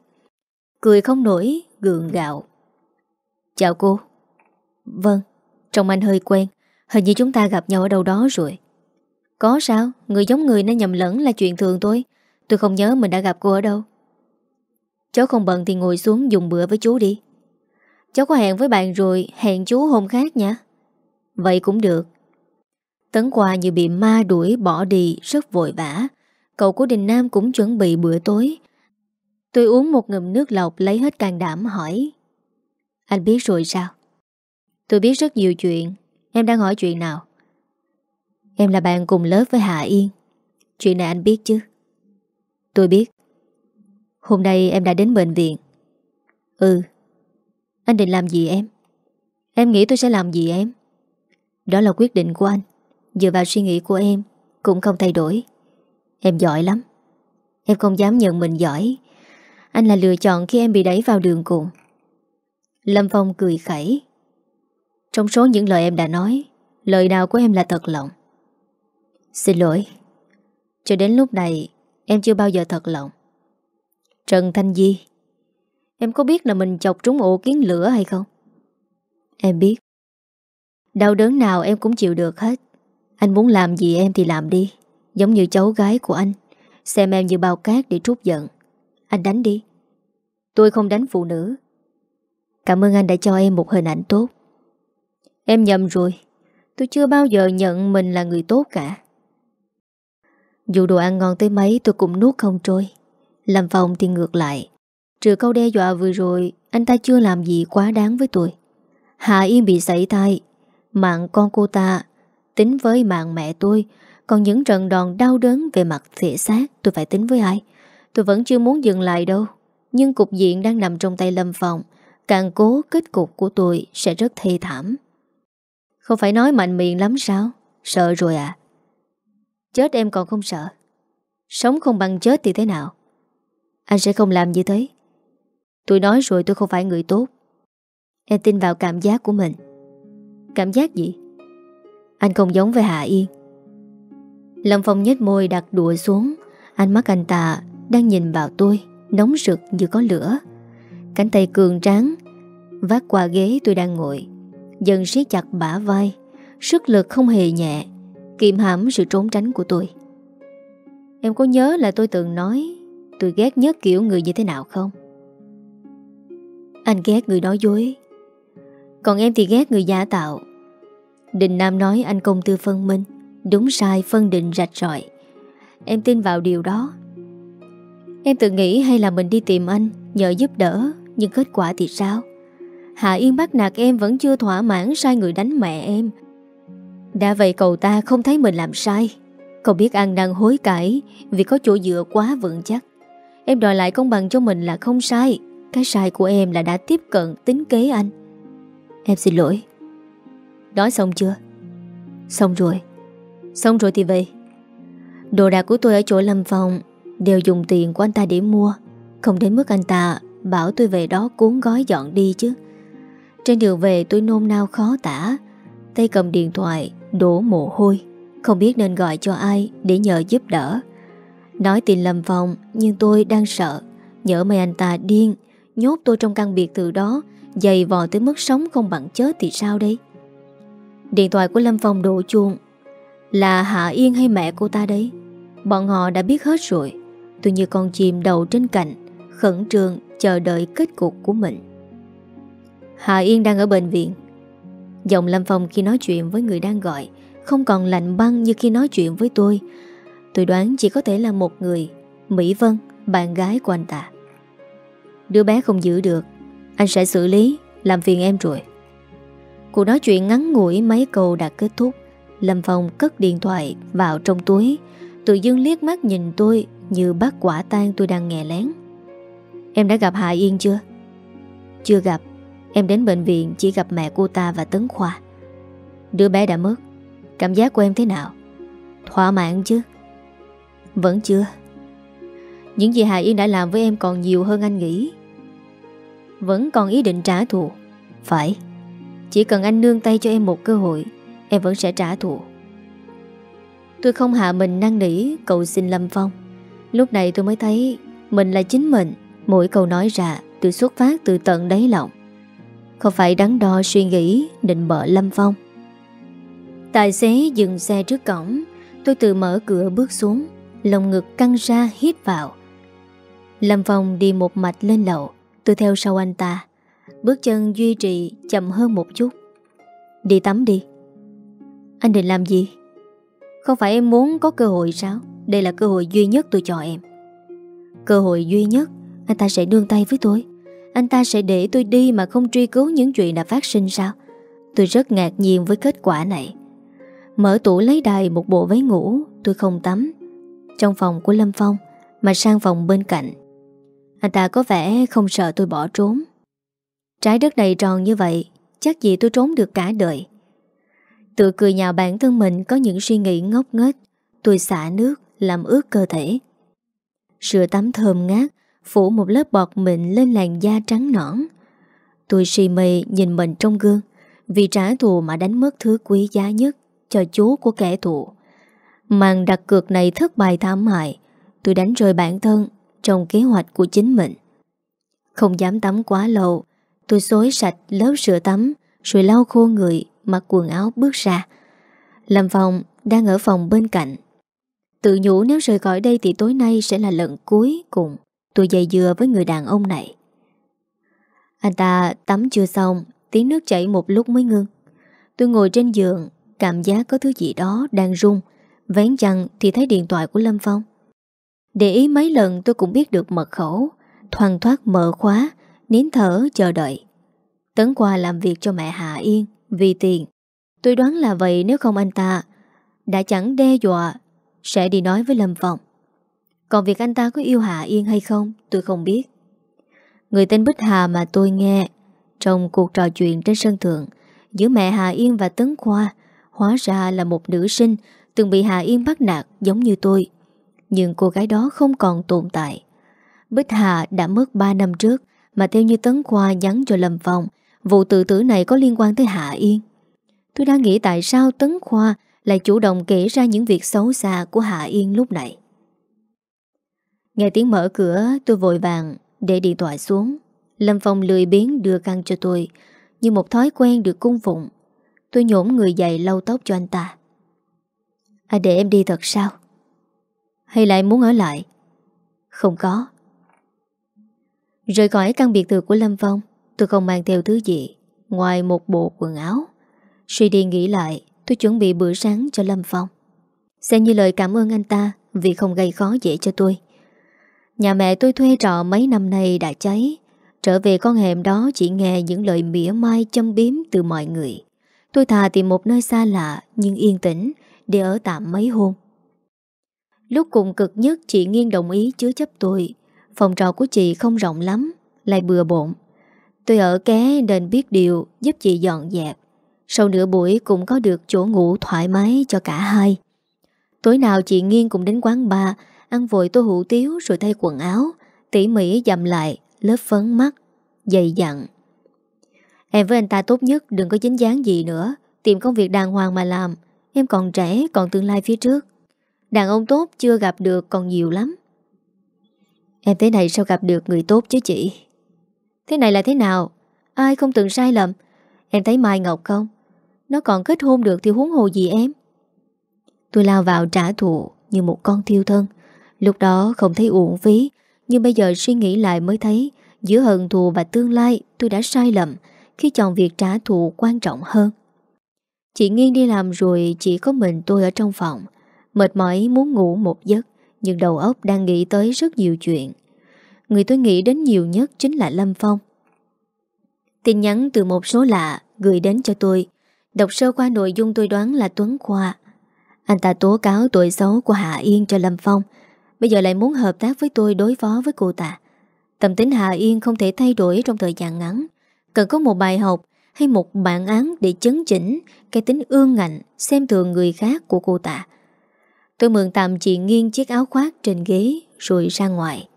[SPEAKER 1] Cười không nổi, gượng gạo. Chào cô. Vâng, trông anh hơi quen. Hình như chúng ta gặp nhau ở đâu đó rồi. Có sao, người giống người nên nhầm lẫn là chuyện thường thôi. Tôi không nhớ mình đã gặp cô ở đâu. Cháu không bận thì ngồi xuống dùng bữa với chú đi. Cháu có hẹn với bạn rồi Hẹn chú hôm khác nha. Vậy cũng được. Tấn quà như bị ma đuổi bỏ đi, Rất vội vã. Cậu của Đình Nam cũng chuẩn bị bữa tối. Tôi uống một ngụm nước lọc Lấy hết can đảm, hỏi. Anh biết rồi sao? Tôi biết rất nhiều chuyện. Em đang hỏi chuyện nào? Em là bạn cùng lớp với Hạ Yên. Chuyện này anh biết chứ? Tôi biết. Hôm nay em đã đến bệnh viện. Ừ. Anh định làm gì em? Em nghĩ tôi sẽ làm gì em? Đó là quyết định của anh. Dựa vào suy nghĩ của em, Cũng không thay đổi. Em giỏi lắm. Em không dám nhận mình giỏi. Anh là lựa chọn khi em bị đẩy vào đường cùng. Lâm Phong cười khẩy. Trong số những lời em đã nói, Lời nào của em là thật lòng? Xin lỗi. Cho đến lúc này, Em chưa bao giờ thật lòng. Trần Thanh Di, Em có biết là mình chọc trúng ổ kiến lửa hay không? Em biết. Đau đớn nào em cũng chịu được hết. Anh muốn làm gì em thì làm đi, Giống như cháu gái của anh. Xem em như bao cát để trút giận. Anh đánh đi. Tôi không đánh phụ nữ. Cảm ơn anh đã cho em một hình ảnh tốt. Em nhầm rồi. Tôi chưa bao giờ nhận mình là người tốt cả. Dù đồ ăn ngon tới mấy, tôi cũng nuốt không trôi. Làm phòng thì ngược lại. Trừ câu đe dọa vừa rồi, Anh ta chưa làm gì quá đáng với tôi. Hạ Yên bị xảy tay Mạng con cô ta, Tính với mạng mẹ tôi, Còn những trận đòn đau đớn về mặt thể xác Tôi phải tính với ai? Tôi vẫn chưa muốn dừng lại đâu, Nhưng cục diện đang nằm trong tay Lâm phòng Càng cố kết cục của tôi Sẽ rất thê thảm. Không phải nói mạnh miệng lắm sao? Sợ rồi à? Chết em còn không sợ? Sống không bằng chết thì thế nào? Anh sẽ không làm như thế Tôi nói rồi tôi không phải người tốt. Em tin vào cảm giác của mình. Cảm giác gì? Anh không giống với Hạ Yên. Lâm Phong nhếch môi đặt đùa xuống. Ánh mắt anh ta đang nhìn vào tôi, Nóng rực như có lửa. Cánh tay cường tráng Vác qua ghế tôi đang ngồi. Dần siết chặt bả vai. Sức lực không hề nhẹ Kiềm hãm sự trốn tránh của tôi. Em có nhớ là tôi từng nói Tôi ghét nhất kiểu người như thế nào không? Anh ghét người nói dối. Còn em thì ghét người giả tạo. Đình Nam nói anh công tư phân minh. Đúng sai, phân định rạch rọi Em tin vào điều đó. Em tự nghĩ hay là mình đi tìm anh Nhờ giúp đỡ, Nhưng kết quả thì sao? Hạ Yên bắt nạt em vẫn chưa thỏa mãn Sai người đánh mẹ em. Đã vậy cậu ta không thấy mình làm sai. Cậu biết ăn đang hối cải Vì có chỗ dựa quá vững chắc. Em đòi lại công bằng cho mình là không sai. Cái sai của em là đã tiếp cận tính kế anh. Em xin lỗi. Nói xong chưa? Xong rồi. Xong rồi thì về. Đồ đạc của tôi ở chỗ Lâm Phong Đều dùng tiền của anh ta để mua. Không đến mức anh ta bảo tôi về đó cuốn gói dọn đi chứ. Trên đường về tôi nôn nao khó tả. Tay cầm điện thoại, Đổ mồ hôi. Không biết nên gọi cho ai để nhờ giúp đỡ. Nói tiền Lâm Phong, Nhưng tôi đang sợ. Nhớ mày anh ta điên, Nhốt tôi trong căn biệt từ đó Dày vò tới mức sống không bằng chết thì sao đây? Điện thoại của Lâm Phong đổ chuông. Là Hạ Yên hay mẹ cô ta đấy? Bọn họ đã biết hết rồi. Tôi như con chim đầu trên cạnh Khẩn trương chờ đợi kết cục của mình. Hạ Yên đang ở bệnh viện. Giọng Lâm Phong khi nói chuyện với người đang gọi Không còn lạnh băng như khi nói chuyện với tôi. Tôi đoán chỉ có thể là một người. Mỹ Vân, bạn gái của anh ta. Đứa bé không giữ được. Anh sẽ xử lý, Làm phiền em rồi. Cuộc nói chuyện ngắn ngủi mấy câu đã kết thúc. Lâm Phong cất điện thoại vào trong túi. Tự dưng liếc mắt nhìn tôi Như bắt quả tang tôi đang nghe lén. Em đã gặp Hạ Yên chưa? Chưa gặp. Em đến bệnh viện chỉ gặp mẹ cô ta và Tấn Khoa. Đứa bé đã mất. Cảm giác của em thế nào? Thỏa mãn chứ? Vẫn chưa. Những gì Hạ Yên đã làm với em còn nhiều hơn anh nghĩ. Vẫn còn ý định trả thù. Phải. Chỉ cần anh nương tay cho em một cơ hội, Em vẫn sẽ trả thù. Tôi không hạ mình năng nỉ Cầu xin Lâm Phong. Lúc này tôi mới thấy Mình là chính mình, Mỗi câu nói ra Tôi xuất phát từ tận đáy lòng. Không phải đắn đo suy nghĩ, Định bợ Lâm Phong. Tài xế dừng xe trước cổng, Tôi tự mở cửa bước xuống Lòng ngực căng ra hít vào. Lâm Phong đi một mạch lên lầu Tôi theo sau anh ta. Bước chân duy trì chậm hơn một chút. Đi tắm đi. Anh định làm gì? Không phải em muốn có cơ hội sao? Đây là cơ hội duy nhất tôi cho em. Cơ hội duy nhất, Anh ta sẽ đương tay với tôi. Anh ta sẽ để tôi đi mà không truy cứu những chuyện đã phát sinh sao? Tôi rất ngạc nhiên với kết quả này. Mở tủ lấy đài một bộ váy ngủ, Tôi không tắm. Trong phòng của Lâm Phong, Mà sang phòng bên cạnh anh ta có vẻ không sợ tôi bỏ trốn. Trái đất này tròn như vậy Chắc gì tôi trốn được cả đời. Tự cười nhạo bản thân mình Có những suy nghĩ ngốc nghếch Tôi xả nước làm ướt cơ thể. Sữa tắm thơm ngát Phủ một lớp bọt mịn lên làn da trắng nõn. Tôi si mê nhìn mình trong gương Vì trả thù mà đánh mất thứ quý giá nhất cho chú của kẻ thù. Màn đặt cược này thất bại thảm hại, tôi đánh rơi bản thân trong kế hoạch của chính mình. Không dám tắm quá lâu, tôi xối sạch lớp sữa tắm rồi lau khô người, mặc quần áo bước ra. Lâm Phong đang ở phòng bên cạnh. Tự nhủ nếu rời khỏi đây thì tối nay sẽ là lần cuối cùng tôi dày dừa với người đàn ông này. Anh ta tắm chưa xong, tiếng nước chảy một lúc mới ngưng. Tôi ngồi trên giường, Cảm giác có thứ gì đó đang rung Vén chăn thì thấy điện thoại của Lâm Phong để ý mấy lần tôi cũng biết được mật khẩu. Thoàn thoát mở khóa, Nín thở, chờ đợi. Tấn qua làm việc cho mẹ Hạ Yên, Vì tiền. Tôi đoán là vậy nếu không anh ta. Đã chẳng đe dọa, Sẽ đi nói với Lâm Phong. Còn việc anh ta có yêu Hạ Yên hay không, Tôi không biết. Người tên Bích Hà mà tôi nghe, Trong cuộc trò chuyện trên sân thượng, Giữa mẹ Hà Yên và Tấn Khoa, Hóa ra là một nữ sinh Từng bị Hà Yên bắt nạt giống như tôi. Nhưng cô gái đó không còn tồn tại. Bích Hà đã mất 3 năm trước, Mà theo như Tấn Khoa nhắn cho Lâm Phong, Vụ tự tử này có liên quan tới Hạ Yên. Tôi đang nghĩ tại sao Tấn Khoa Lại chủ động kể ra những việc xấu xa Của Hạ Yên lúc này. Nghe tiếng mở cửa, Tôi vội vàng để điện thoại xuống. Lâm Phong lười biến đưa căn cho tôi, Như một thói quen được cung phụng. Tôi nhổm người dậy lau tóc cho anh ta. À để em đi thật sao? Hay lại muốn ở lại? Không có. Rời khỏi căn biệt thự của Lâm Phong, Tôi không mang theo thứ gì, Ngoài một bộ quần áo. Suy đi nghĩ lại, Tôi chuẩn bị bữa sáng cho Lâm Phong. Xem như lời cảm ơn anh ta Vì không gây khó dễ cho tôi. Nhà mẹ tôi thuê trọ mấy năm nay đã cháy, Trở về con hẻm đó chỉ nghe những lời mỉa mai châm biếm từ mọi người. Tôi thà tìm một nơi xa lạ nhưng yên tĩnh để ở tạm mấy hôm. Lúc cùng cực nhất chị Nghiên đồng ý chứa chấp tôi. Phòng trọ của chị không rộng lắm, lại bừa bộn. Tôi ở ké nên biết điều giúp chị dọn dẹp. Sau nửa buổi cũng có được chỗ ngủ thoải mái cho cả hai. Tối nào chị Nghiên cũng đến quán bar, ăn vội tô hủ tiếu rồi thay quần áo, tỉ mỉ dầm lại, lớp phấn mắt, dày dặn Em với anh ta tốt nhất đừng có dính dáng gì nữa Tìm công việc đàng hoàng mà làm Em còn trẻ còn tương lai phía trước Đàn ông tốt chưa gặp được còn nhiều lắm. Em thế này sao gặp được người tốt chứ chị? Thế này là thế nào? Ai không từng sai lầm? Em thấy Mai Ngọc không? Nó còn kết hôn được thì huống hồ gì em? Tôi lao vào trả thù Như một con thiêu thân. Lúc đó không thấy uổng phí, Nhưng bây giờ suy nghĩ lại mới thấy Giữa hận thù và tương lai tôi đã sai lầm khi chọn việc trả thù quan trọng hơn. Chị Nghiên đi làm rồi chỉ có mình tôi ở trong phòng. Mệt mỏi muốn ngủ một giấc Nhưng đầu óc đang nghĩ tới rất nhiều chuyện. Người tôi nghĩ đến nhiều nhất chính là Lâm Phong. Tin nhắn từ một số lạ gửi đến cho tôi. Đọc sơ qua nội dung tôi đoán là Tuấn Khoa. Anh ta tố cáo tội xấu của Hạ Yên cho Lâm Phong. Bây giờ lại muốn hợp tác với tôi đối phó với cô ta. Tâm tính Hạ Yên không thể thay đổi trong thời gian ngắn. Cần có một bài học hay một bản án để chấn chỉnh cái tính ương ngạnh, xem thường người khác của cô ta. Tôi mượn tạm chị nghiêng chiếc áo khoác trên ghế rồi ra ngoài.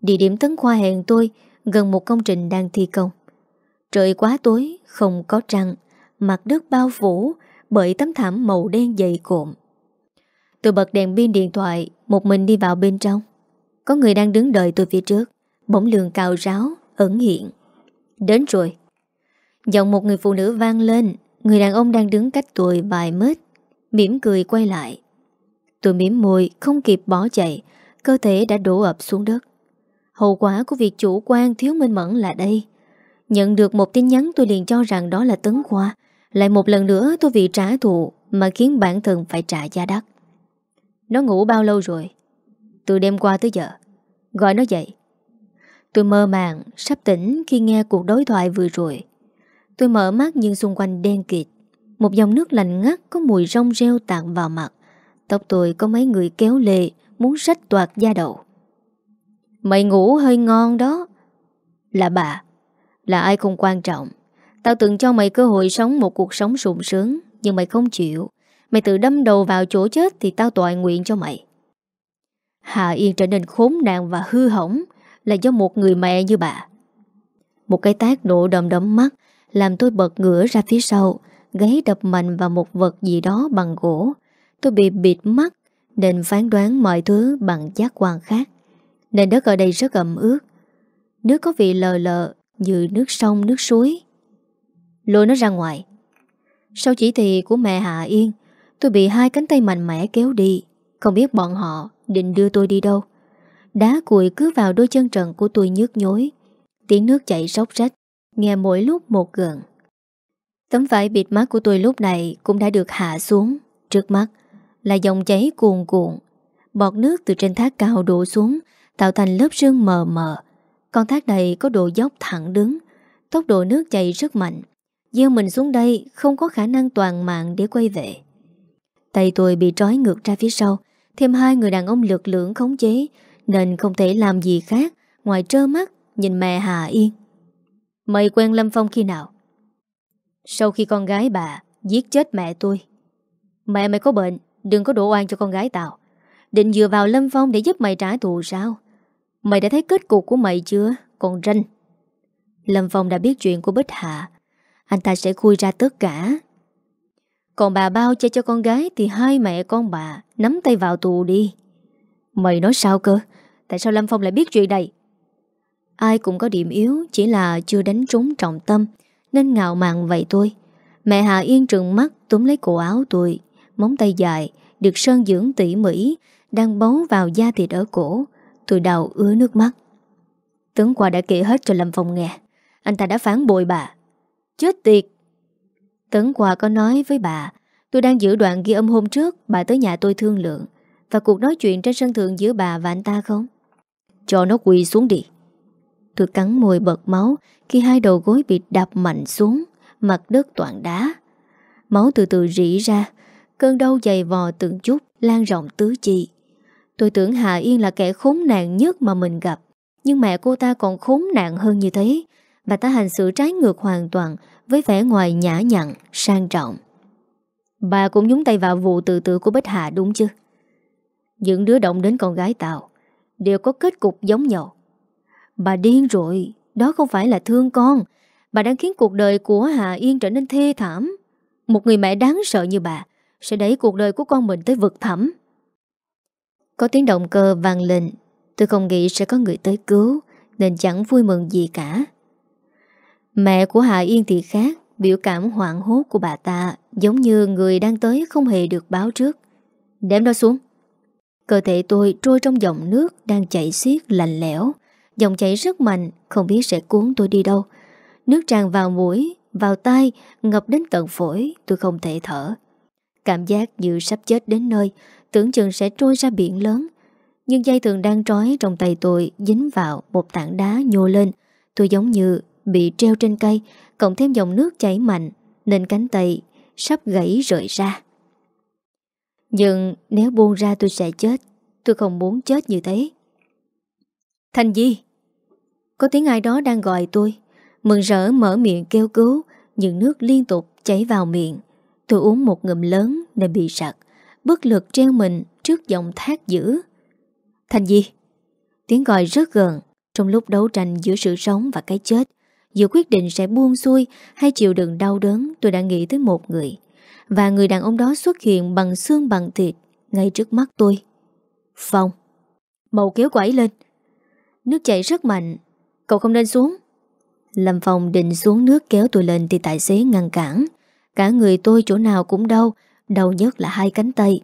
[SPEAKER 1] Địa điểm tấn khoa hẹn tôi gần một công trình đang thi công. Trời quá tối, không có trăng, mặt đất bao phủ bởi tấm thảm màu đen dày cộm. Tôi bật đèn pin điện thoại, một mình đi vào bên trong. Có người đang đứng đợi tôi phía trước, bỗng lường cào ráo, ẩn hiện. Đến rồi. Giọng một người phụ nữ vang lên, người đàn ông đang đứng cách tôi vài mét, mỉm cười quay lại. Tôi mỉm môi, không kịp bỏ chạy, cơ thể đã đổ ập xuống đất. Hậu quả của việc chủ quan thiếu minh mẫn là đây. Nhận được một tin nhắn tôi liền cho rằng đó là tấn khoa. Lại một lần nữa tôi vì trả thù mà khiến bản thân phải trả giá đắt. Nó ngủ bao lâu rồi? Từ đêm qua tới giờ. Gọi nó dậy. Tôi mơ màng, sắp tỉnh khi nghe cuộc đối thoại vừa rồi. Tôi mở mắt nhưng xung quanh đen kịt. Một dòng nước lạnh ngắt có mùi rong reo tạng vào mặt. Tóc tôi có mấy người kéo lệ, muốn rách toạt da đầu. Mày ngủ hơi ngon đó. Là bà. Là ai không quan trọng. Tao từng cho mày cơ hội sống một cuộc sống sung sướng, nhưng mày không chịu. Mày tự đâm đầu vào chỗ chết thì tao tội nguyện cho mày. Hà Yên trở nên khốn nạn và hư hỏng là do một người mẹ như bà. Một cái tác nổ đầm đấm mắt làm tôi bật ngửa ra phía sau, gáy đập mạnh vào một vật gì đó bằng gỗ. Tôi bị bịt mắt nên phán đoán mọi thứ bằng giác quan khác. Nền đất ở đây rất ẩm ướt. Nước có vị lờ lờ như nước sông, nước suối. Lôi nó ra ngoài. Sau chỉ thị của mẹ Hạ Yên, tôi bị hai cánh tay mạnh mẽ kéo đi. Không biết bọn họ định đưa tôi đi đâu. Đá cùi cứ vào đôi chân trần của tôi nhức nhối. Tiếng nước chảy róc rách, nghe mỗi lúc một gần. Tấm vải bịt mắt của tôi lúc này cũng đã được hạ xuống. Trước mắt là dòng cháy cuồn cuộn. Bọt nước từ trên thác cao đổ xuống, tạo thành lớp sương mờ mờ. Con thác này có độ dốc thẳng đứng, tốc độ nước chảy rất mạnh. Gieo mình xuống đây không có khả năng toàn mạng để quay về. Tay tôi bị trói ngược ra phía sau, thêm hai người đàn ông lực lượng khống chế, nên không thể làm gì khác ngoài trơ mắt nhìn mẹ Hà Yên. Mày quen Lâm Phong khi nào? Sau khi con gái bà giết chết mẹ tôi. Mẹ mày có bệnh, đừng có đổ oan cho con gái tao. Định dựa vào Lâm Phong để giúp mày trả thù sao? Mày đã thấy kết cục của mày chưa? Còn ranh. Lâm Phong đã biết chuyện của Bích Hạ. Anh ta sẽ khui ra tất cả. Còn bà bao che cho con gái thì hai mẹ con bà nắm tay vào tù đi. Mày nói sao cơ? Tại sao Lâm Phong lại biết chuyện này? Ai cũng có điểm yếu, Chỉ là chưa đánh trúng trọng tâm, Nên ngạo mạn vậy thôi Mẹ Hà Yên trừng mắt túm lấy cổ áo tôi Móng tay dài, Được sơn dưỡng tỉ mỉ, Đang bấu vào da thịt ở cổ. Tôi đào ứa nước mắt. Tướng qua đã kể hết cho Lâm Phong nghe. Anh ta đã phán bội bà. Chết tiệt! Tấn Hòa có nói với bà, Tôi đang giữ đoạn ghi âm hôm trước, Bà tới nhà tôi thương lượng. Và cuộc nói chuyện trên sân thượng giữa bà và anh ta không? Cho nó quỳ xuống đi. Tôi cắn môi bật máu Khi hai đầu gối bị đập mạnh xuống, Mặt đất toàn đá. Máu từ từ rỉ ra Cơn đau dày vò từng chút Lan rộng tứ chi. Tôi tưởng Hạ Yên là kẻ khốn nạn nhất mà mình gặp Nhưng mẹ cô ta còn khốn nạn hơn như thế. Bà ta hành xử trái ngược hoàn toàn Với vẻ ngoài nhã nhặn, sang trọng. Bà cũng nhúng tay vào vụ tự tử của Bích Hạ đúng chứ? Những đứa động đến con gái tao Đều có kết cục giống nhau. Bà điên rồi Đó không phải là thương con. Bà đang khiến cuộc đời của Hà Yên trở nên thê thảm. Một người mẹ đáng sợ như bà sẽ đẩy cuộc đời của con mình tới vực thẳm. Có tiếng động cơ vang lên Tôi không nghĩ sẽ có người tới cứu Nên chẳng vui mừng gì cả. Mẹ của Hà Yên thì khác Biểu cảm hoảng hốt của bà ta Giống như người đang tới không hề được báo trước. Đếm đó xuống. Cơ thể tôi trôi trong dòng nước Đang chảy xiết lạnh lẽo Dòng chảy rất mạnh Không biết sẽ cuốn tôi đi đâu. Nước tràn vào mũi, vào tai Ngập đến tận phổi Tôi không thể thở. Cảm giác như sắp chết đến nơi, Tưởng chừng sẽ trôi ra biển lớn. Nhưng dây thường đang trói trong tay tôi Dính vào một tảng đá nhô lên. Tôi giống như bị treo trên cây, Cộng thêm dòng nước chảy mạnh, Nên cánh tay sắp gãy rời ra. Nhưng nếu buông ra tôi sẽ chết, Tôi không muốn chết như thế. Thanh Di, Có tiếng ai đó đang gọi tôi. Mừng rỡ mở miệng kêu cứu, Nhưng nước liên tục chảy vào miệng. Tôi uống một ngụm lớn nên bị sặc. Bất lực treo mình trước dòng thác dữ. Thành Di, Tiếng gọi rất gần. Trong lúc đấu tranh giữa sự sống và cái chết, Giữa quyết định sẽ buông xuôi Hay chịu đựng đau đớn, Tôi đã nghĩ tới một người. Và người đàn ông đó xuất hiện bằng xương bằng thịt Ngay trước mắt tôi. Phong, Màu kéo quẩy lên. Nước chảy rất mạnh. Cậu không nên xuống. Lâm Phong định xuống nước kéo tôi lên Thì tài xế ngăn cản. Cả người tôi chỗ nào cũng đau Đau nhất là hai cánh tay.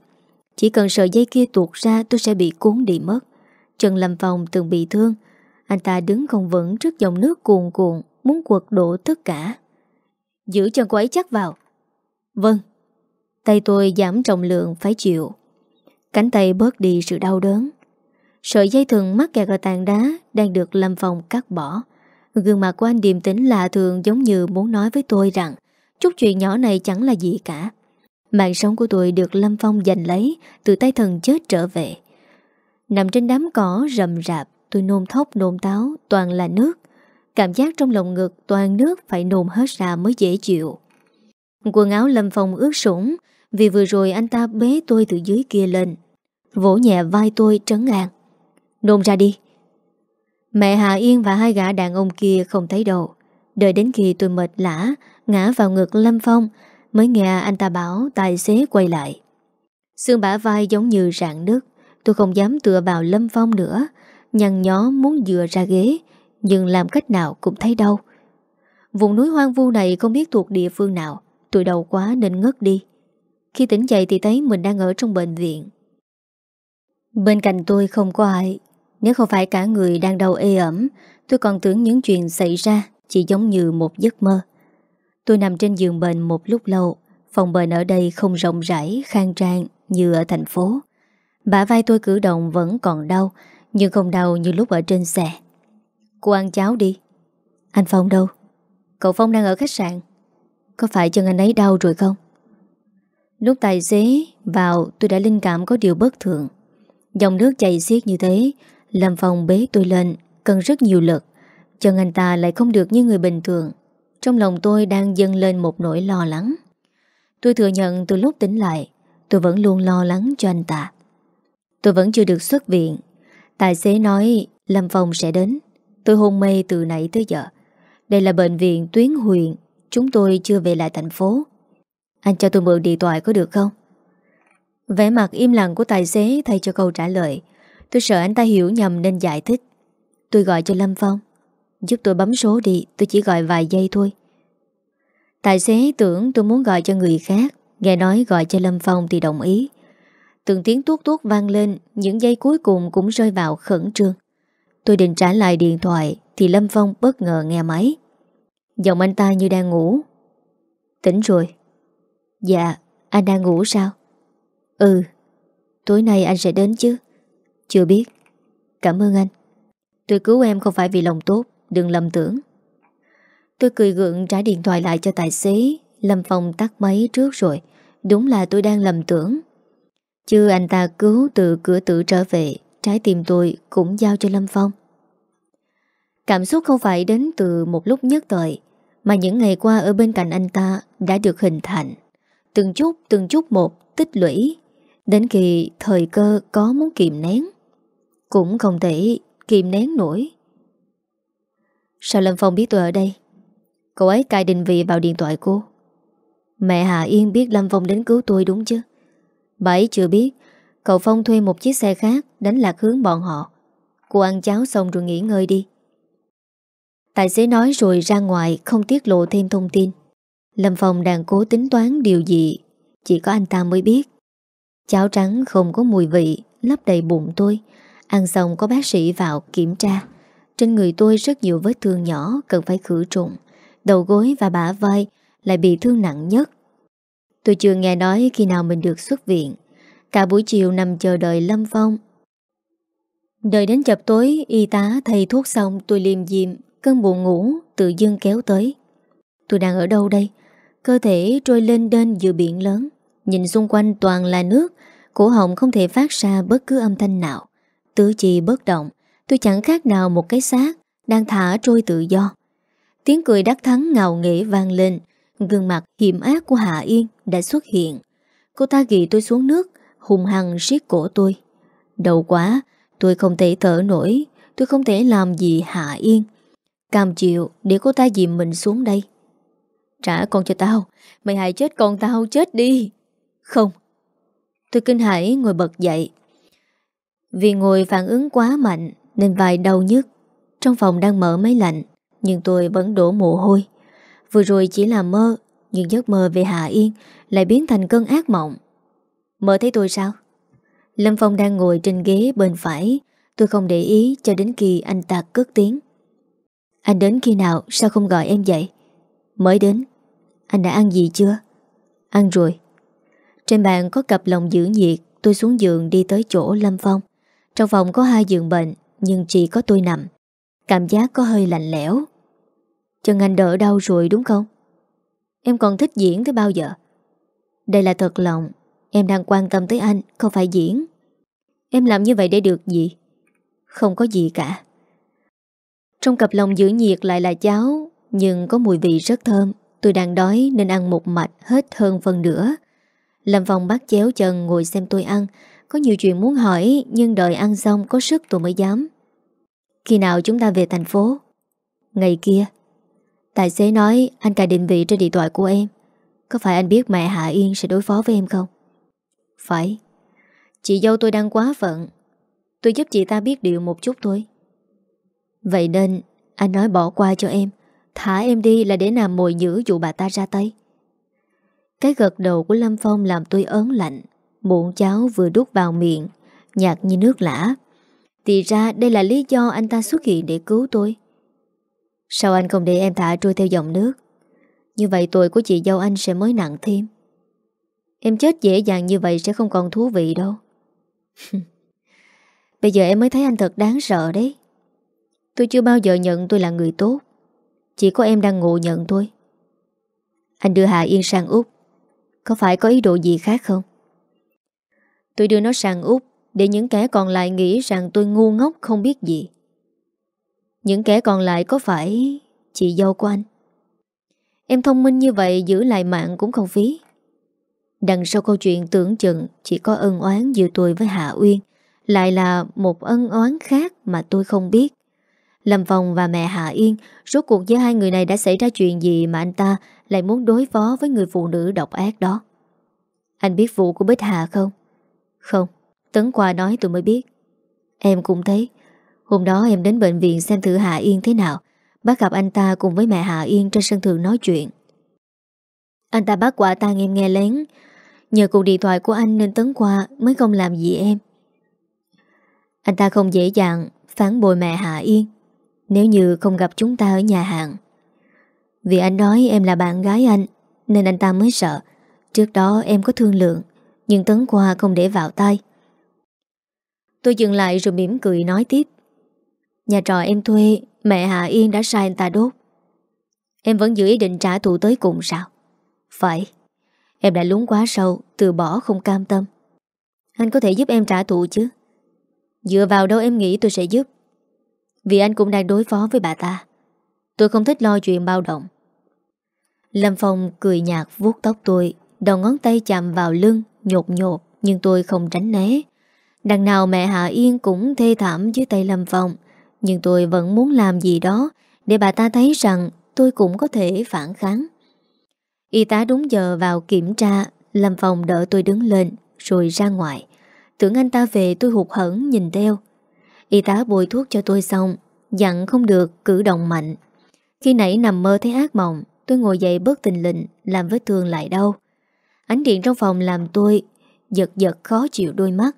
[SPEAKER 1] Chỉ cần sợi dây kia tuột ra, tôi sẽ bị cuốn đi mất. Trần Lâm Phong từng bị thương. Anh ta đứng không vững trước dòng nước cuồn cuộn, Muốn quật đổ tất cả. Giữ chân cô ấy chắc vào. Vâng. Tay tôi giảm trọng lượng, phải chịu. Cánh tay bớt đi sự đau đớn. Sợi dây thừng mắc kẹt ở tàn đá Đang được Lâm Phong cắt bỏ. Gương mặt của anh điềm tĩnh lạ thường Giống như muốn nói với tôi rằng Chút chuyện nhỏ này chẳng là gì cả. Mạng sống của tôi được Lâm Phong giành lấy, Từ tay thần chết trở về. Nằm trên đám cỏ rầm rạp, Tôi nôn thốc, nôn táo, Toàn là nước. Cảm giác trong lòng ngực toàn nước Phải nôn hết ra mới dễ chịu. Quần áo Lâm Phong ướt sũng, Vì vừa rồi anh ta bế tôi từ dưới kia lên. Vỗ nhẹ vai tôi trấn an. Nôn ra đi. Mẹ Hà Yên và hai gã đàn ông kia không thấy đâu. Đợi đến khi tôi mệt lã Ngã vào ngực Lâm Phong, Mới nghe anh ta bảo tài xế quay lại. Xương bả vai giống như rạn nước Tôi không dám tựa vào Lâm Phong nữa, Nhăn nhó muốn dựa ra ghế, Nhưng làm cách nào cũng thấy đau. Vùng núi hoang vu này không biết thuộc địa phương nào, Tôi đau quá nên ngất đi. Khi tỉnh dậy thì thấy mình đang ở trong bệnh viện. Bên cạnh tôi không có ai, Nếu không phải cả người đang đau ê ẩm, Tôi còn tưởng những chuyện xảy ra Chỉ giống như một giấc mơ. Tôi nằm trên giường bệnh một lúc lâu. Phòng bệnh ở đây không rộng rãi, Khang trang như ở thành phố. Bả vai tôi cử động vẫn còn đau, Nhưng không đau như lúc ở trên xe. Cô ăn cháo đi. Anh Phong đâu? Cậu Phong đang ở khách sạn. Có phải chân anh ấy đau rồi không? Lúc tài xế vào, tôi đã linh cảm có điều bất thường. Dòng nước chảy xiết như thế, Làm Phong bế tôi lên, Cần rất nhiều lực. Chân anh ta lại không được như người bình thường trong lòng tôi đang dâng lên một nỗi lo lắng. Tôi thừa nhận từ lúc tỉnh lại, Tôi vẫn luôn lo lắng cho anh ta. Tôi vẫn chưa được xuất viện. Tài xế nói, Lâm Phong sẽ đến. Tôi hôn mê từ nãy tới giờ. Đây là bệnh viện tuyến huyện. Chúng tôi chưa về lại thành phố. Anh cho tôi mượn điện thoại có được không? Vẻ mặt im lặng của tài xế thay cho câu trả lời. Tôi sợ anh ta hiểu nhầm nên giải thích. Tôi gọi cho Lâm Phong. Giúp tôi bấm số đi, Tôi chỉ gọi vài giây thôi. Tài xế tưởng tôi muốn gọi cho người khác, Nghe nói gọi cho Lâm Phong thì đồng ý. Từng tiếng tuốt tuốt vang lên, Những giây cuối cùng cũng rơi vào khẩn trương. Tôi định trả lại điện thoại, Thì Lâm Phong bất ngờ nghe máy. Giọng anh ta như đang ngủ. Tỉnh rồi. Dạ anh đang ngủ sao? Ừ Tối nay anh sẽ đến chứ. Chưa biết. Cảm ơn anh. Tôi cứu em không phải vì lòng tốt. Đừng lầm tưởng. Tôi cười gượng trả điện thoại lại cho tài xế. Lâm Phong tắt máy trước rồi. Đúng là tôi đang lầm tưởng. Chứ anh ta cứu từ cửa tử trở về, Trái tim tôi cũng giao cho Lâm Phong. Cảm xúc không phải đến từ một lúc nhất thời, Mà những ngày qua ở bên cạnh anh ta Đã được hình thành. Từng chút từng chút một tích lũy, Đến khi thời cơ có muốn kìm nén. Cũng không thể kìm nén nổi. Sao Lâm Phong biết tôi ở đây? Cậu ấy cài định vị vào điện thoại cô. Mẹ Hà Yên biết Lâm Phong đến cứu tôi đúng chứ? Bà ấy chưa biết. Cậu Phong thuê một chiếc xe khác Đánh lạc hướng bọn họ. Cô ăn cháo xong rồi nghỉ ngơi đi. Tài xế nói rồi ra ngoài, Không tiết lộ thêm thông tin. Lâm Phong đang cố tính toán điều gì. Chỉ có anh ta mới biết. Cháo trắng không có mùi vị, Lấp đầy bụng tôi. Ăn xong có bác sĩ vào kiểm tra trên người tôi rất nhiều vết thương nhỏ, cần phải khử trùng. Đầu gối và bả vai lại bị thương nặng nhất. Tôi chưa nghe nói khi nào mình được xuất viện. Cả buổi chiều nằm chờ đợi Lâm Phong Đợi đến chập tối, Y tá thầy thuốc xong, tôi liềm diệm Cơn buồn ngủ tự dưng kéo tới Tôi đang ở đâu đây Cơ thể trôi lên đên giữa biển lớn Nhìn xung quanh toàn là nước, Cổ họng không thể phát ra bất cứ âm thanh nào Tứ chi bất động Tôi chẳng khác nào một cái xác Đang thả trôi tự do. Tiếng cười đắc thắng ngào nghễ vang lên, Gương mặt hiểm ác của Hạ Yên đã xuất hiện. Cô ta ghi tôi xuống nước, Hùng hăng siết cổ tôi. Đầu quá, Tôi không thể thở nổi, Tôi không thể làm gì Hạ Yên. Cam chịu để cô ta dìm mình xuống đây. Trả con cho tao, Mày hại chết con tao, chết đi. Không. Tôi kinh hãi ngồi bật dậy. Vì ngồi phản ứng quá mạnh nên vai đau nhức. Trong phòng đang mở máy lạnh, Nhưng tôi vẫn đổ mồ hôi. Vừa rồi chỉ là mơ, Nhưng giấc mơ về Hạ Yên Lại biến thành cơn ác mộng. Mơ thấy tôi sao? Lâm Phong đang ngồi trên ghế bên phải. Tôi không để ý cho đến khi anh ta cất tiếng. Anh đến khi nào, sao không gọi em dậy? Mới đến. Anh đã ăn gì chưa? Ăn rồi. Trên bàn có cặp lồng giữ nhiệt, Tôi xuống giường đi tới chỗ Lâm Phong. Trong phòng có hai giường bệnh nhưng chỉ có tôi nằm. Cảm giác có hơi lạnh lẽo. Chân anh đỡ đau rồi đúng không? Em còn thích diễn tới bao giờ? Đây là thật lòng. Em đang quan tâm tới anh, Không phải diễn. Em làm như vậy để được gì? Không có gì cả. Trong cặp lòng giữ nhiệt lại là cháo Nhưng có mùi vị rất thơm. Tôi đang đói nên ăn một mạch Hết hơn phần nữa Lâm Phong bắt chéo chân ngồi xem tôi ăn. Có nhiều chuyện muốn hỏi, Nhưng đợi ăn xong có sức tôi mới dám. Khi nào chúng ta về thành phố? Ngày kia. Tài xế nói anh cài định vị trên điện thoại của em. Có phải anh biết mẹ Hạ Yên sẽ đối phó với em không? Phải. Chị dâu tôi đang quá phận. Tôi giúp chị ta biết điều một chút thôi. Vậy nên, Anh nói bỏ qua cho em. Thả em đi là để làm mồi nhữ dụ bà ta ra tay. Cái gật đầu của Lâm Phong làm tôi ớn lạnh. Muộn cháo vừa đút vào miệng, Nhạt như nước lã. Thì ra đây là lý do anh ta xuất hiện để cứu tôi. Sao anh không để em thả trôi theo dòng nước? Như vậy tội của chị dâu anh sẽ mới nặng thêm. Em chết dễ dàng như vậy sẽ không còn thú vị đâu. Bây giờ em mới thấy anh thật đáng sợ đấy. Tôi chưa bao giờ nhận tôi là người tốt. Chỉ có em đang ngộ nhận tôi Anh đưa Hà Yên sang Úc. Có phải có ý đồ gì khác không? Tôi đưa nó sang Úc. Để những kẻ còn lại nghĩ rằng tôi ngu ngốc không biết gì Những kẻ còn lại có phải Chị dâu của anh Em thông minh như vậy giữ lại mạng cũng không phí Đằng sau câu chuyện tưởng chừng chỉ có ân oán giữa tôi với Hạ Uyên, lại là một ân oán khác mà tôi không biết. Lâm Phong và mẹ Hạ Yên, rốt cuộc giữa hai người này đã xảy ra chuyện gì mà anh ta lại muốn đối phó với người phụ nữ độc ác đó? Anh biết vụ của Bích Hà không? Không, Tấn qua nói tôi mới biết. Em cũng thấy, hôm đó em đến bệnh viện xem thử Hạ Yên thế nào, bắt gặp anh ta cùng với mẹ Hạ Yên trên sân thượng nói chuyện. Anh ta bắt quả tang em nghe lén Nhờ cuộc điện thoại của anh nên Tấn qua mới không làm gì em. Anh ta không dễ dàng phán bồi mẹ Hạ Yên nếu như không gặp chúng ta ở nhà hàng. Vì anh nói em là bạn gái anh nên anh ta mới sợ. Trước đó em có thương lượng nhưng Tấn qua không để vào tay. Tôi dừng lại rồi mỉm cười nói tiếp. Nhà trò em thuê, mẹ Hạ Yên đã sai anh ta đốt. Em vẫn giữ ý định trả thù tới cùng sao? Phải. Em đã lún quá sâu, Từ bỏ không cam tâm Anh có thể giúp em trả thù chứ Dựa vào đâu em nghĩ tôi sẽ giúp Vì anh cũng đang đối phó với bà ta Tôi không thích lo chuyện bao động Lâm Phong cười nhạt vuốt tóc tôi, Đầu ngón tay chạm vào lưng, Nhột nhột, Nhưng tôi không tránh né Đằng nào mẹ Hạ Yên cũng thê thảm dưới tay Lâm Phong. Nhưng tôi vẫn muốn làm gì đó Để bà ta thấy rằng tôi cũng có thể phản kháng. Y tá đúng giờ vào kiểm tra. Lâm Phong đỡ tôi đứng lên, Rồi ra ngoài. Tưởng anh ta về tôi hụt hẫng nhìn theo. Y tá bôi thuốc cho tôi xong, Dặn không được cử động mạnh. Khi nãy nằm mơ thấy ác mộng, Tôi ngồi dậy bớt tình lịnh, Làm vết thương lại đau. Ánh điện trong phòng làm tôi Giật giật khó chịu đôi mắt.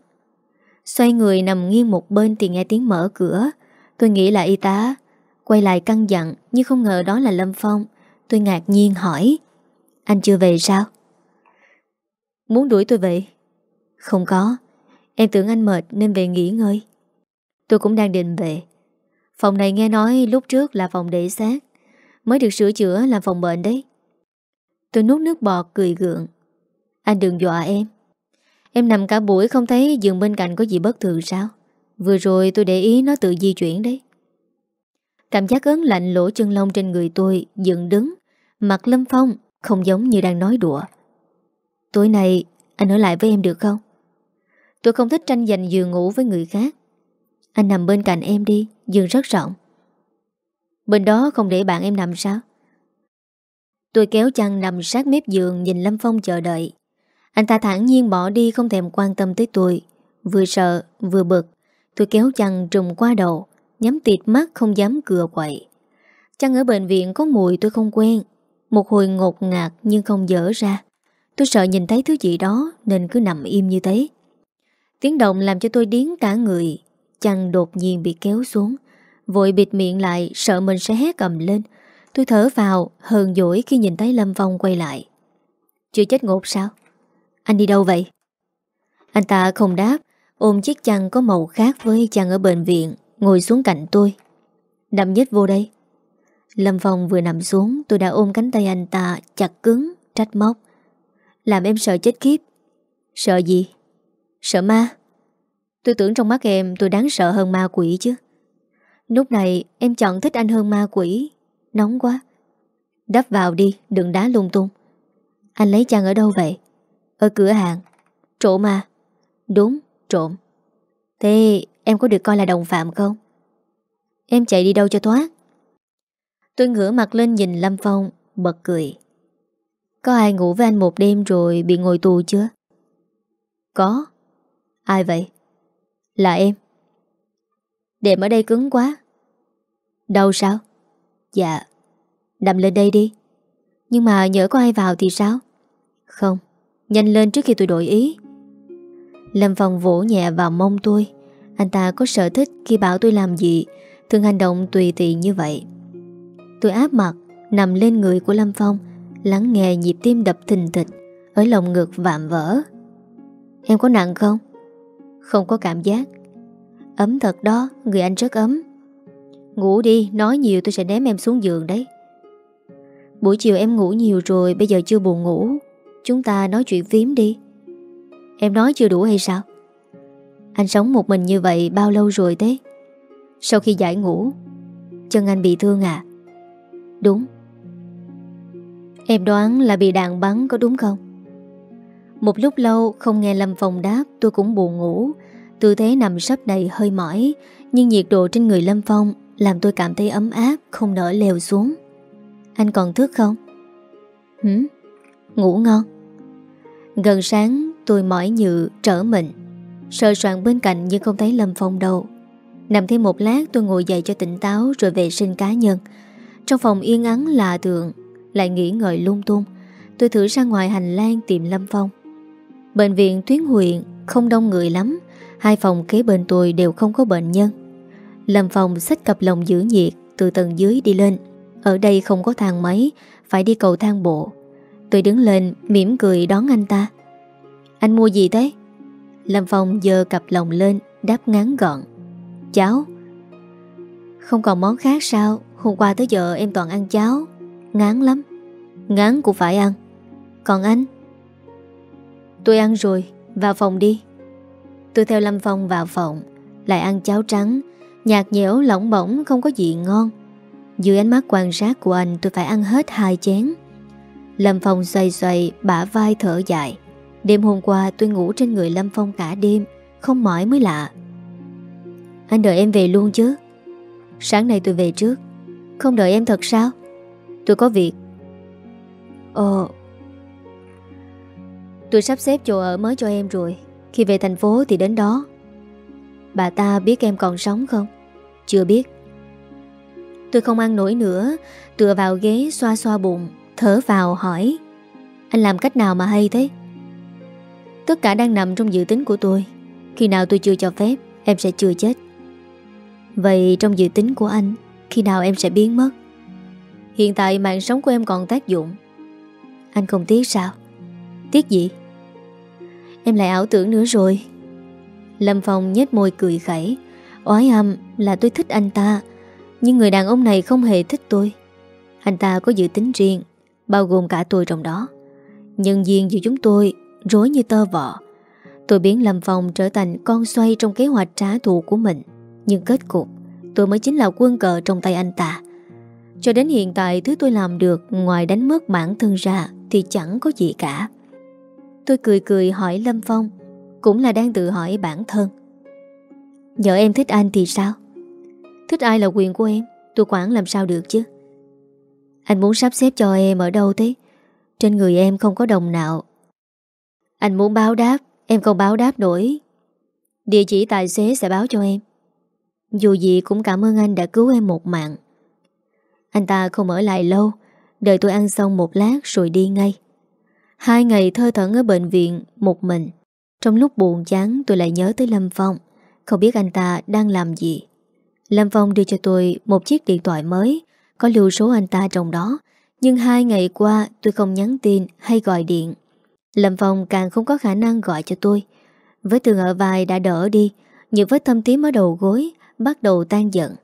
[SPEAKER 1] Xoay người nằm nghiêng một bên Thì nghe tiếng mở cửa. Tôi nghĩ là y tá. Quay lại căng dặn, Nhưng không ngờ đó là Lâm Phong. Tôi ngạc nhiên hỏi, anh chưa về sao? Muốn đuổi tôi về? Không có. Em tưởng anh mệt nên về nghỉ ngơi. Tôi cũng đang định về. Phòng này nghe nói lúc trước là phòng để xác. Mới được sửa chữa làm phòng bệnh đấy. Tôi nuốt nước bọt cười gượng. Anh đừng dọa em. Em nằm cả buổi không thấy giường bên cạnh có gì bất thường sao? Vừa rồi tôi để ý nó tự di chuyển đấy. Cảm giác ớn lạnh lỗ chân lông trên người tôi dựng đứng. Mặt Lâm Phong không giống như đang nói đùa. Tối nay anh ở lại với em được không? Tôi không thích tranh giành giường ngủ với người khác. Anh nằm bên cạnh em đi, Giường rất rộng. Bên đó không để bạn em nằm sao? Tôi kéo chăn nằm sát mép giường Nhìn Lâm Phong chờ đợi. Anh ta thẳng nhiên bỏ đi, không thèm quan tâm tới tôi. Vừa sợ, vừa bực, Tôi kéo chăn trùm qua đầu, Nhắm tịt mắt không dám cựa quậy. Chăn ở bệnh viện có mùi tôi không quen. Một hồi ngột ngạt nhưng không dở ra. Tôi sợ nhìn thấy thứ gì đó Nên cứ nằm im như thế. Tiếng động làm cho tôi điến cả người. Chăn đột nhiên bị kéo xuống. Vội bịt miệng lại, Sợ mình sẽ hét cầm lên. Tôi thở vào, hờn dỗi khi nhìn thấy Lâm Phong quay lại. Chưa chết ngột sao? Anh đi đâu vậy? Anh ta không đáp, Ôm chiếc chăn có màu khác với chăn ở bệnh viện, Ngồi xuống cạnh tôi. Nằm nhất vô đây. Lâm Phong vừa nằm xuống, Tôi đã ôm cánh tay anh ta chặt cứng, Trách móc. Làm em sợ chết khiếp. Sợ gì? Sợ ma. Tôi tưởng trong mắt em tôi đáng sợ hơn ma quỷ chứ. Lúc này em chọn thích anh hơn ma quỷ. Nóng quá. Đắp vào đi đừng đá lung tung. Anh lấy chăn ở đâu vậy? Ở cửa hàng. Trộm à? Đúng, trộm. Thế em có được coi là đồng phạm không? Em chạy đi đâu cho thoát? Tôi ngửa mặt lên nhìn Lâm Phong, Bật cười. Có ai ngủ với anh một đêm rồi Bị ngồi tù chưa? Có. Ai vậy? Là em. Đệm ở đây cứng quá. Đâu sao? Dạ. Nằm lên đây đi. Nhưng mà nhớ có ai vào thì sao? Không. Nhanh lên trước khi tôi đổi ý. Lâm Phong vỗ nhẹ vào mông tôi. Anh ta có sở thích khi bảo tôi làm gì Thường hành động tùy tiện như vậy. Tôi áp mặt Nằm lên người của Lâm Phong Lắng nghe nhịp tim đập thình thịch Ở lòng ngực vạm vỡ. Em có nặng không? Không có cảm giác. Ấm thật đó, người anh rất ấm. Ngủ đi, nói nhiều tôi sẽ ném em xuống giường đấy. Buổi chiều em ngủ nhiều rồi Bây giờ chưa buồn ngủ. Chúng ta nói chuyện phím đi. Em nói chưa đủ hay sao? Anh sống một mình như vậy bao lâu rồi thế? Sau khi giải ngủ Chân anh bị thương à? Đúng. Em đoán là bị đạn bắn có đúng không? Một lúc lâu không nghe Lâm Phong đáp, Tôi cũng buồn ngủ. Tư thế nằm sấp đầy hơi mỏi, Nhưng nhiệt độ trên người Lâm Phong Làm tôi cảm thấy ấm áp, Không nở leo xuống. Anh còn thức không? Hử? Ngủ ngon. Gần sáng, tôi mỏi nhự, trở mình. Sơ soạn bên cạnh nhưng không thấy Lâm Phong đâu. Nằm thêm một lát, tôi ngồi dậy cho tỉnh táo Rồi vệ sinh cá nhân. Trong phòng yên ắng lạ thường, Lại nghĩ ngợi lung tung. Tôi thử ra ngoài hành lang tìm Lâm Phong. Bệnh viện tuyến huyện, Không đông người lắm. Hai phòng kế bên tôi đều không có bệnh nhân. Lâm Phong xách cặp lồng giữ nhiệt Từ tầng dưới đi lên. Ở đây không có thang máy, Phải đi cầu thang bộ. Tôi đứng lên, mỉm cười đón anh ta. Anh mua gì thế? Lâm Phong dơ cặp lòng lên, Đáp ngắn gọn. Cháo. Không còn món khác sao? Hôm qua tới giờ em toàn ăn cháo. Ngán lắm. Ngán cũng phải ăn. Còn anh? Tôi ăn rồi, Vào phòng đi. Tôi theo Lâm Phong vào phòng, Lại ăn cháo trắng. Nhạt nhẽo, lỏng bỏng, không có gì ngon. Dưới ánh mắt quan sát của anh, Tôi phải ăn hết hai chén. Lâm Phong xoay xoay, bả vai thở dài. Đêm hôm qua tôi ngủ trên người Lâm Phong cả đêm, Không mỏi mới lạ. Anh đợi em về luôn chứ? Sáng nay tôi về trước. Không đợi em thật sao? Tôi có việc. Ồ Tôi sắp xếp chỗ ở mới cho em rồi. Khi về thành phố thì đến đó. Bà ta biết em còn sống không? Chưa biết. Tôi không ăn nổi nữa. Tựa vào ghế xoa xoa bụng. Thở vào hỏi, Anh làm cách nào mà hay thế? Tất cả đang nằm trong dự tính của tôi. Khi nào tôi chưa cho phép, Em sẽ chưa chết. Vậy trong dự tính của anh, Khi nào em sẽ biến mất? Hiện tại mạng sống của em còn tác dụng. Anh không tiếc sao? Tiếc gì? Em lại ảo tưởng nữa rồi. Lâm Phong nhếch môi cười khẩy, Oái âm là tôi thích anh ta, Nhưng người đàn ông này không hề thích tôi. Anh ta có dự tính riêng Bao gồm cả tôi trong đó. Nhân viên giữa chúng tôi, Rối như tơ vọ Tôi biến Lâm Phong trở thành con xoay Trong kế hoạch trả thù của mình. Nhưng kết cục, tôi mới chính là quân cờ trong tay anh ta. Cho đến hiện tại, Thứ tôi làm được ngoài đánh mất bản thân ra Thì chẳng có gì cả. Tôi cười cười hỏi Lâm Phong, Cũng là đang tự hỏi bản thân. Nhờ em thích anh thì sao? Thích ai là quyền của em? Tôi quản làm sao được chứ? Anh muốn sắp xếp cho em ở đâu thế? Trên người em không có đồng nào. Anh muốn báo đáp, Em không báo đáp nổi. Địa chỉ tài xế sẽ báo cho em. Dù gì cũng cảm ơn anh đã cứu em một mạng. Anh ta không ở lại lâu, Đợi tôi ăn xong một lát rồi đi ngay. Hai ngày thơ thẩn ở bệnh viện, Một mình. Trong lúc buồn chán, tôi lại nhớ tới Lâm Phong. Không biết anh ta đang làm gì. Lâm Phong đưa cho tôi Một chiếc điện thoại mới. Có lưu số anh ta trong đó, Nhưng hai ngày qua tôi không nhắn tin hay gọi điện. Lâm Phong càng không có khả năng gọi cho tôi. Với thương ở vai đã đỡ đi Nhưng vết thâm tím ở đầu gối Bắt đầu tan giận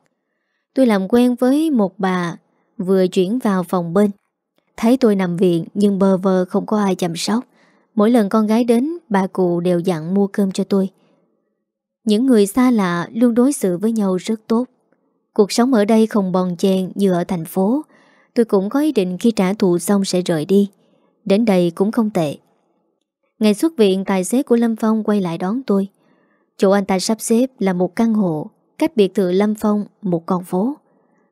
[SPEAKER 1] Tôi làm quen với một bà Vừa chuyển vào phòng bên. Thấy tôi nằm viện nhưng bơ vơ không có ai chăm sóc. Mỗi lần con gái đến, Bà cụ đều dặn mua cơm cho tôi. Những người xa lạ Luôn đối xử với nhau rất tốt. Cuộc sống ở đây không bòn chen như ở thành phố. Tôi cũng có ý định khi trả thù xong sẽ rời đi. Đến đây cũng không tệ. Ngày xuất viện tài xế của Lâm Phong quay lại đón tôi. Chỗ anh ta sắp xếp là một căn hộ Cách biệt thự Lâm Phong một con phố.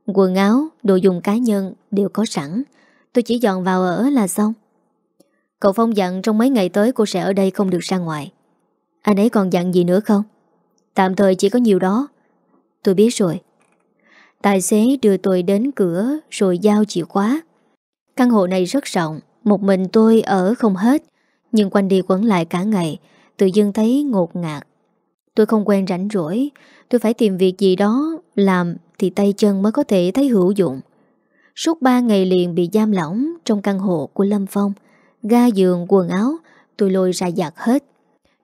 [SPEAKER 1] Quần áo, đồ dùng cá nhân đều có sẵn. Tôi chỉ dọn vào ở là xong. Cậu Phong dặn trong mấy ngày tới cô sẽ ở đây không được ra ngoài. Anh ấy còn dặn gì nữa không? Tạm thời chỉ có nhiều đó. Tôi biết rồi. Tài xế đưa tôi đến cửa Rồi giao chìa khóa. Căn hộ này rất rộng Một mình tôi ở không hết Nhưng quanh đi quẩn lại cả ngày Tự dưng thấy ngột ngạt. Tôi không quen rảnh rỗi Tôi phải tìm việc gì đó Làm thì tay chân mới có thể thấy hữu dụng. Suốt 3 ngày liền bị giam lỏng Trong căn hộ của Lâm Phong Ga giường, quần áo Tôi lôi ra giặt hết.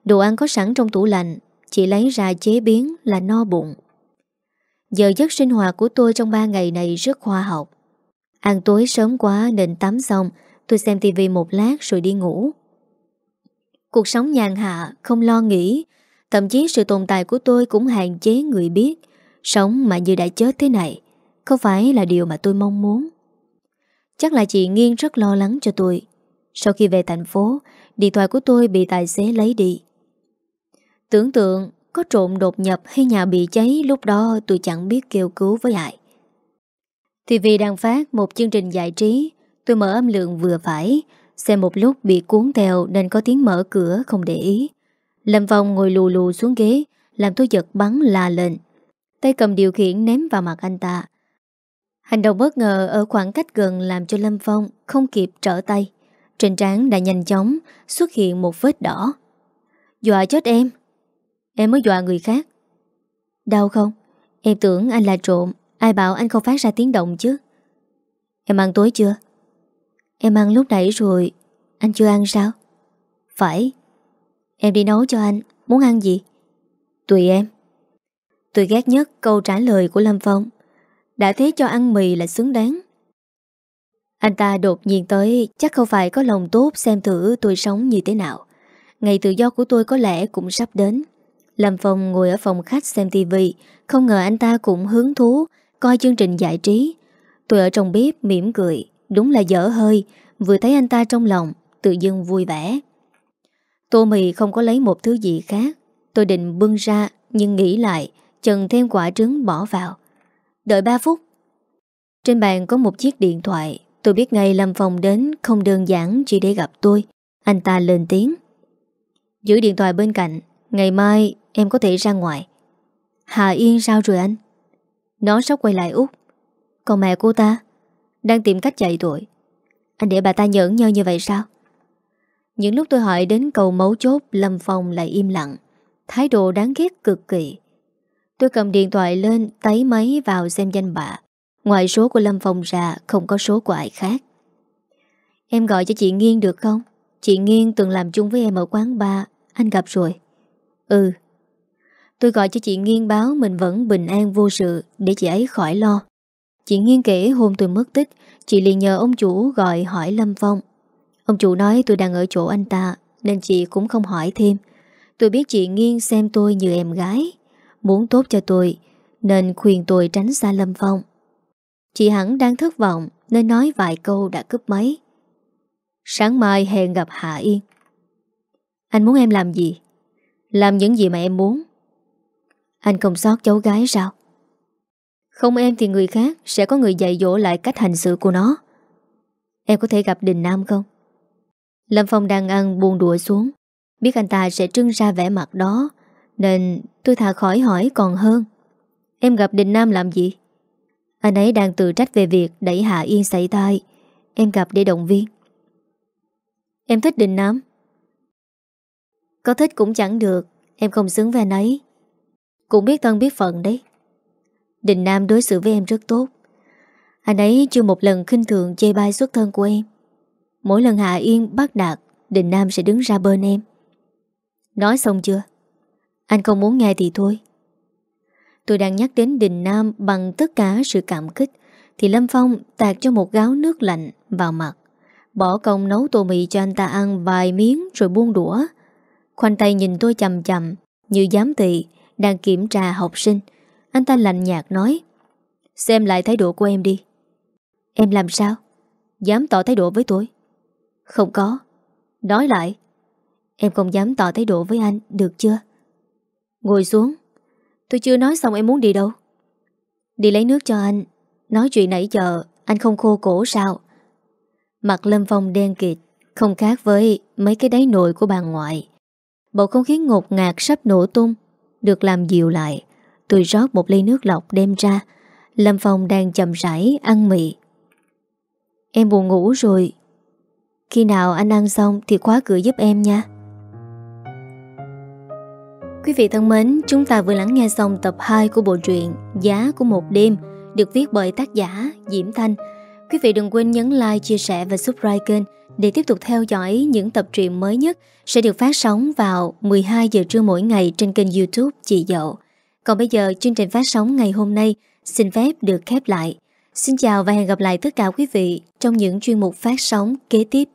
[SPEAKER 1] Đồ ăn có sẵn trong tủ lạnh Chỉ lấy ra chế biến là no bụng. Giờ giấc sinh hoạt của tôi trong 3 ngày này rất khoa học. Ăn tối sớm quá nên tắm xong Tôi xem tivi một lát rồi đi ngủ. Cuộc sống nhàn hạ, không lo nghĩ. Thậm chí sự tồn tại của tôi cũng hạn chế người biết. Sống mà như đã chết thế này Không phải là điều mà tôi mong muốn? Chắc là chị Nghiên rất lo lắng cho tôi. Sau khi về thành phố Điện thoại của tôi bị tài xế lấy đi. Tưởng tượng có trộm đột nhập hay nhà bị cháy, Lúc đó tôi chẳng biết kêu cứu với ai Thì vì đang phát Một chương trình giải trí. Tôi mở âm lượng vừa phải. Xem một lúc bị cuốn theo Nên có tiếng mở cửa, không để ý. Lâm Phong ngồi lù lù xuống ghế, Làm tôi giật bắn la lên. Tay cầm điều khiển ném vào mặt anh ta. Hành động bất ngờ ở khoảng cách gần Làm cho Lâm Phong không kịp trở tay. Trên trán đã nhanh chóng Xuất hiện một vết đỏ. Dọa chết em. Em mới dọa người khác. Đau không? Em tưởng anh là trộm. Ai bảo anh không phát ra tiếng động chứ? Em ăn tối chưa? Em ăn lúc nãy rồi. Anh chưa ăn sao? Phải. Em đi nấu cho anh. Muốn ăn gì? Tùy em. Tôi ghét nhất câu trả lời của Lâm Phong. Đã thế cho ăn mì là xứng đáng. Anh ta đột nhiên tới Chắc không phải có lòng tốt xem thử tôi sống như thế nào. Ngày tự do của tôi có lẽ cũng sắp đến Lâm Phong ngồi ở phòng khách xem tivi Không ngờ anh ta cũng hứng thú, Coi chương trình giải trí. Tôi ở trong bếp mỉm cười, Đúng là dở hơi, Vừa thấy anh ta trong lòng, Tự dưng vui vẻ. Tô mì không có lấy một thứ gì khác. Tôi định bưng ra, Nhưng nghĩ lại, Chần thêm quả trứng bỏ vào. Đợi 3 phút. Trên bàn có một chiếc điện thoại. Tôi biết ngay Lâm Phong đến, Không đơn giản chỉ để gặp tôi. Anh ta lên tiếng. Giữ điện thoại bên cạnh. Ngày mai em có thể ra ngoài. Hà Yên sao rồi anh? Nó sắp quay lại Úc. Còn mẹ cô ta? Đang tìm cách chạy tội. Anh để bà ta nhẫn nhơ như vậy sao? Những lúc tôi hỏi đến cầu mấu chốt, Lâm Phong lại im lặng. Thái độ đáng ghét cực kỳ. Tôi cầm điện thoại lên Tấy máy vào xem danh bạ. Ngoài số của Lâm Phong ra, Không có số của ai khác. Em gọi cho chị Nghiên được không? Chị Nghiên từng làm chung với em ở quán bar. Anh gặp rồi. Ừ. Tôi gọi cho chị Nghiên báo mình vẫn bình an vô sự, Để chị ấy khỏi lo. Chị Nghiên kể hôm tôi mất tích, Chị liền nhờ ông chủ gọi hỏi Lâm Phong. Ông chủ nói tôi đang ở chỗ anh ta, Nên chị cũng không hỏi thêm. Tôi biết chị Nghiên xem tôi như em gái, Muốn tốt cho tôi, Nên khuyên tôi tránh xa Lâm Phong. Chị hẳn đang thất vọng, Nên nói vài câu đã cướp máy. Sáng mai hẹn gặp Hạ Yên. Anh muốn em làm gì? Làm những gì mà em muốn. Anh không sót cháu gái sao? Không em thì người khác Sẽ có người dạy dỗ lại cách hành xử của nó. Em có thể gặp Đình Nam không? Lâm Phong đang ăn buồn đùa xuống. Biết anh ta sẽ trưng ra vẻ mặt đó, Nên tôi thà khỏi hỏi còn hơn. Em gặp Đình Nam làm gì? Anh ấy đang tự trách về việc đẩy Hạ Yên xảy tai. Em gặp để động viên. Em thích Đình Nam. Có thích cũng chẳng được, Em không xứng với anh ấy. Cũng biết thân biết phận đấy. Đình Nam đối xử với em rất tốt. Anh ấy chưa một lần khinh thường chê bai xuất thân của em. Mỗi lần Hạ Yên bắt đạt Đình Nam sẽ đứng ra bên em. Nói xong chưa? Anh không muốn nghe thì thôi. Tôi đang nhắc đến Đình Nam Bằng tất cả sự cảm kích, Thì Lâm Phong tạt cho một gáo nước lạnh Vào mặt. Bỏ công nấu tô mì cho anh ta ăn vài miếng Rồi buông đũa. Khoanh tay nhìn tôi chầm chầm Như giám thị, Đang kiểm tra học sinh. Anh ta lạnh nhạt nói, Xem lại thái độ của em đi. Em làm sao? Dám tỏ thái độ với tôi? Không có. Nói lại. Em không dám tỏ thái độ với anh, Được chưa? Ngồi xuống. Tôi chưa nói xong em muốn đi đâu. Đi lấy nước cho anh. Nói chuyện nãy giờ, Anh không khô cổ sao? Mặt Lâm Phong đen kịt, Không khác với mấy cái đáy nồi của bà ngoại. Bầu không khí ngột ngạt sắp nổ tung. Được làm dịu lại Tôi rót một ly nước lọc đem ra. Lâm Phong đang chậm rãi ăn mì. Em buồn ngủ rồi. Khi nào anh ăn xong Thì khóa cửa giúp em nha. Quý vị thân mến Chúng ta vừa lắng nghe xong tập 2 của bộ truyện Giá của một đêm Được viết bởi tác giả Diễm Thanh. Quý vị đừng quên nhấn like, chia sẻ và subscribe kênh để tiếp tục theo dõi những tập truyện mới nhất sẽ được phát sóng vào 12 giờ trưa mỗi ngày trên kênh youtube Chị Dậu. Còn bây giờ, chương trình phát sóng ngày hôm nay xin phép được khép lại. Xin chào và hẹn gặp lại tất cả quý vị trong những chuyên mục phát sóng kế tiếp.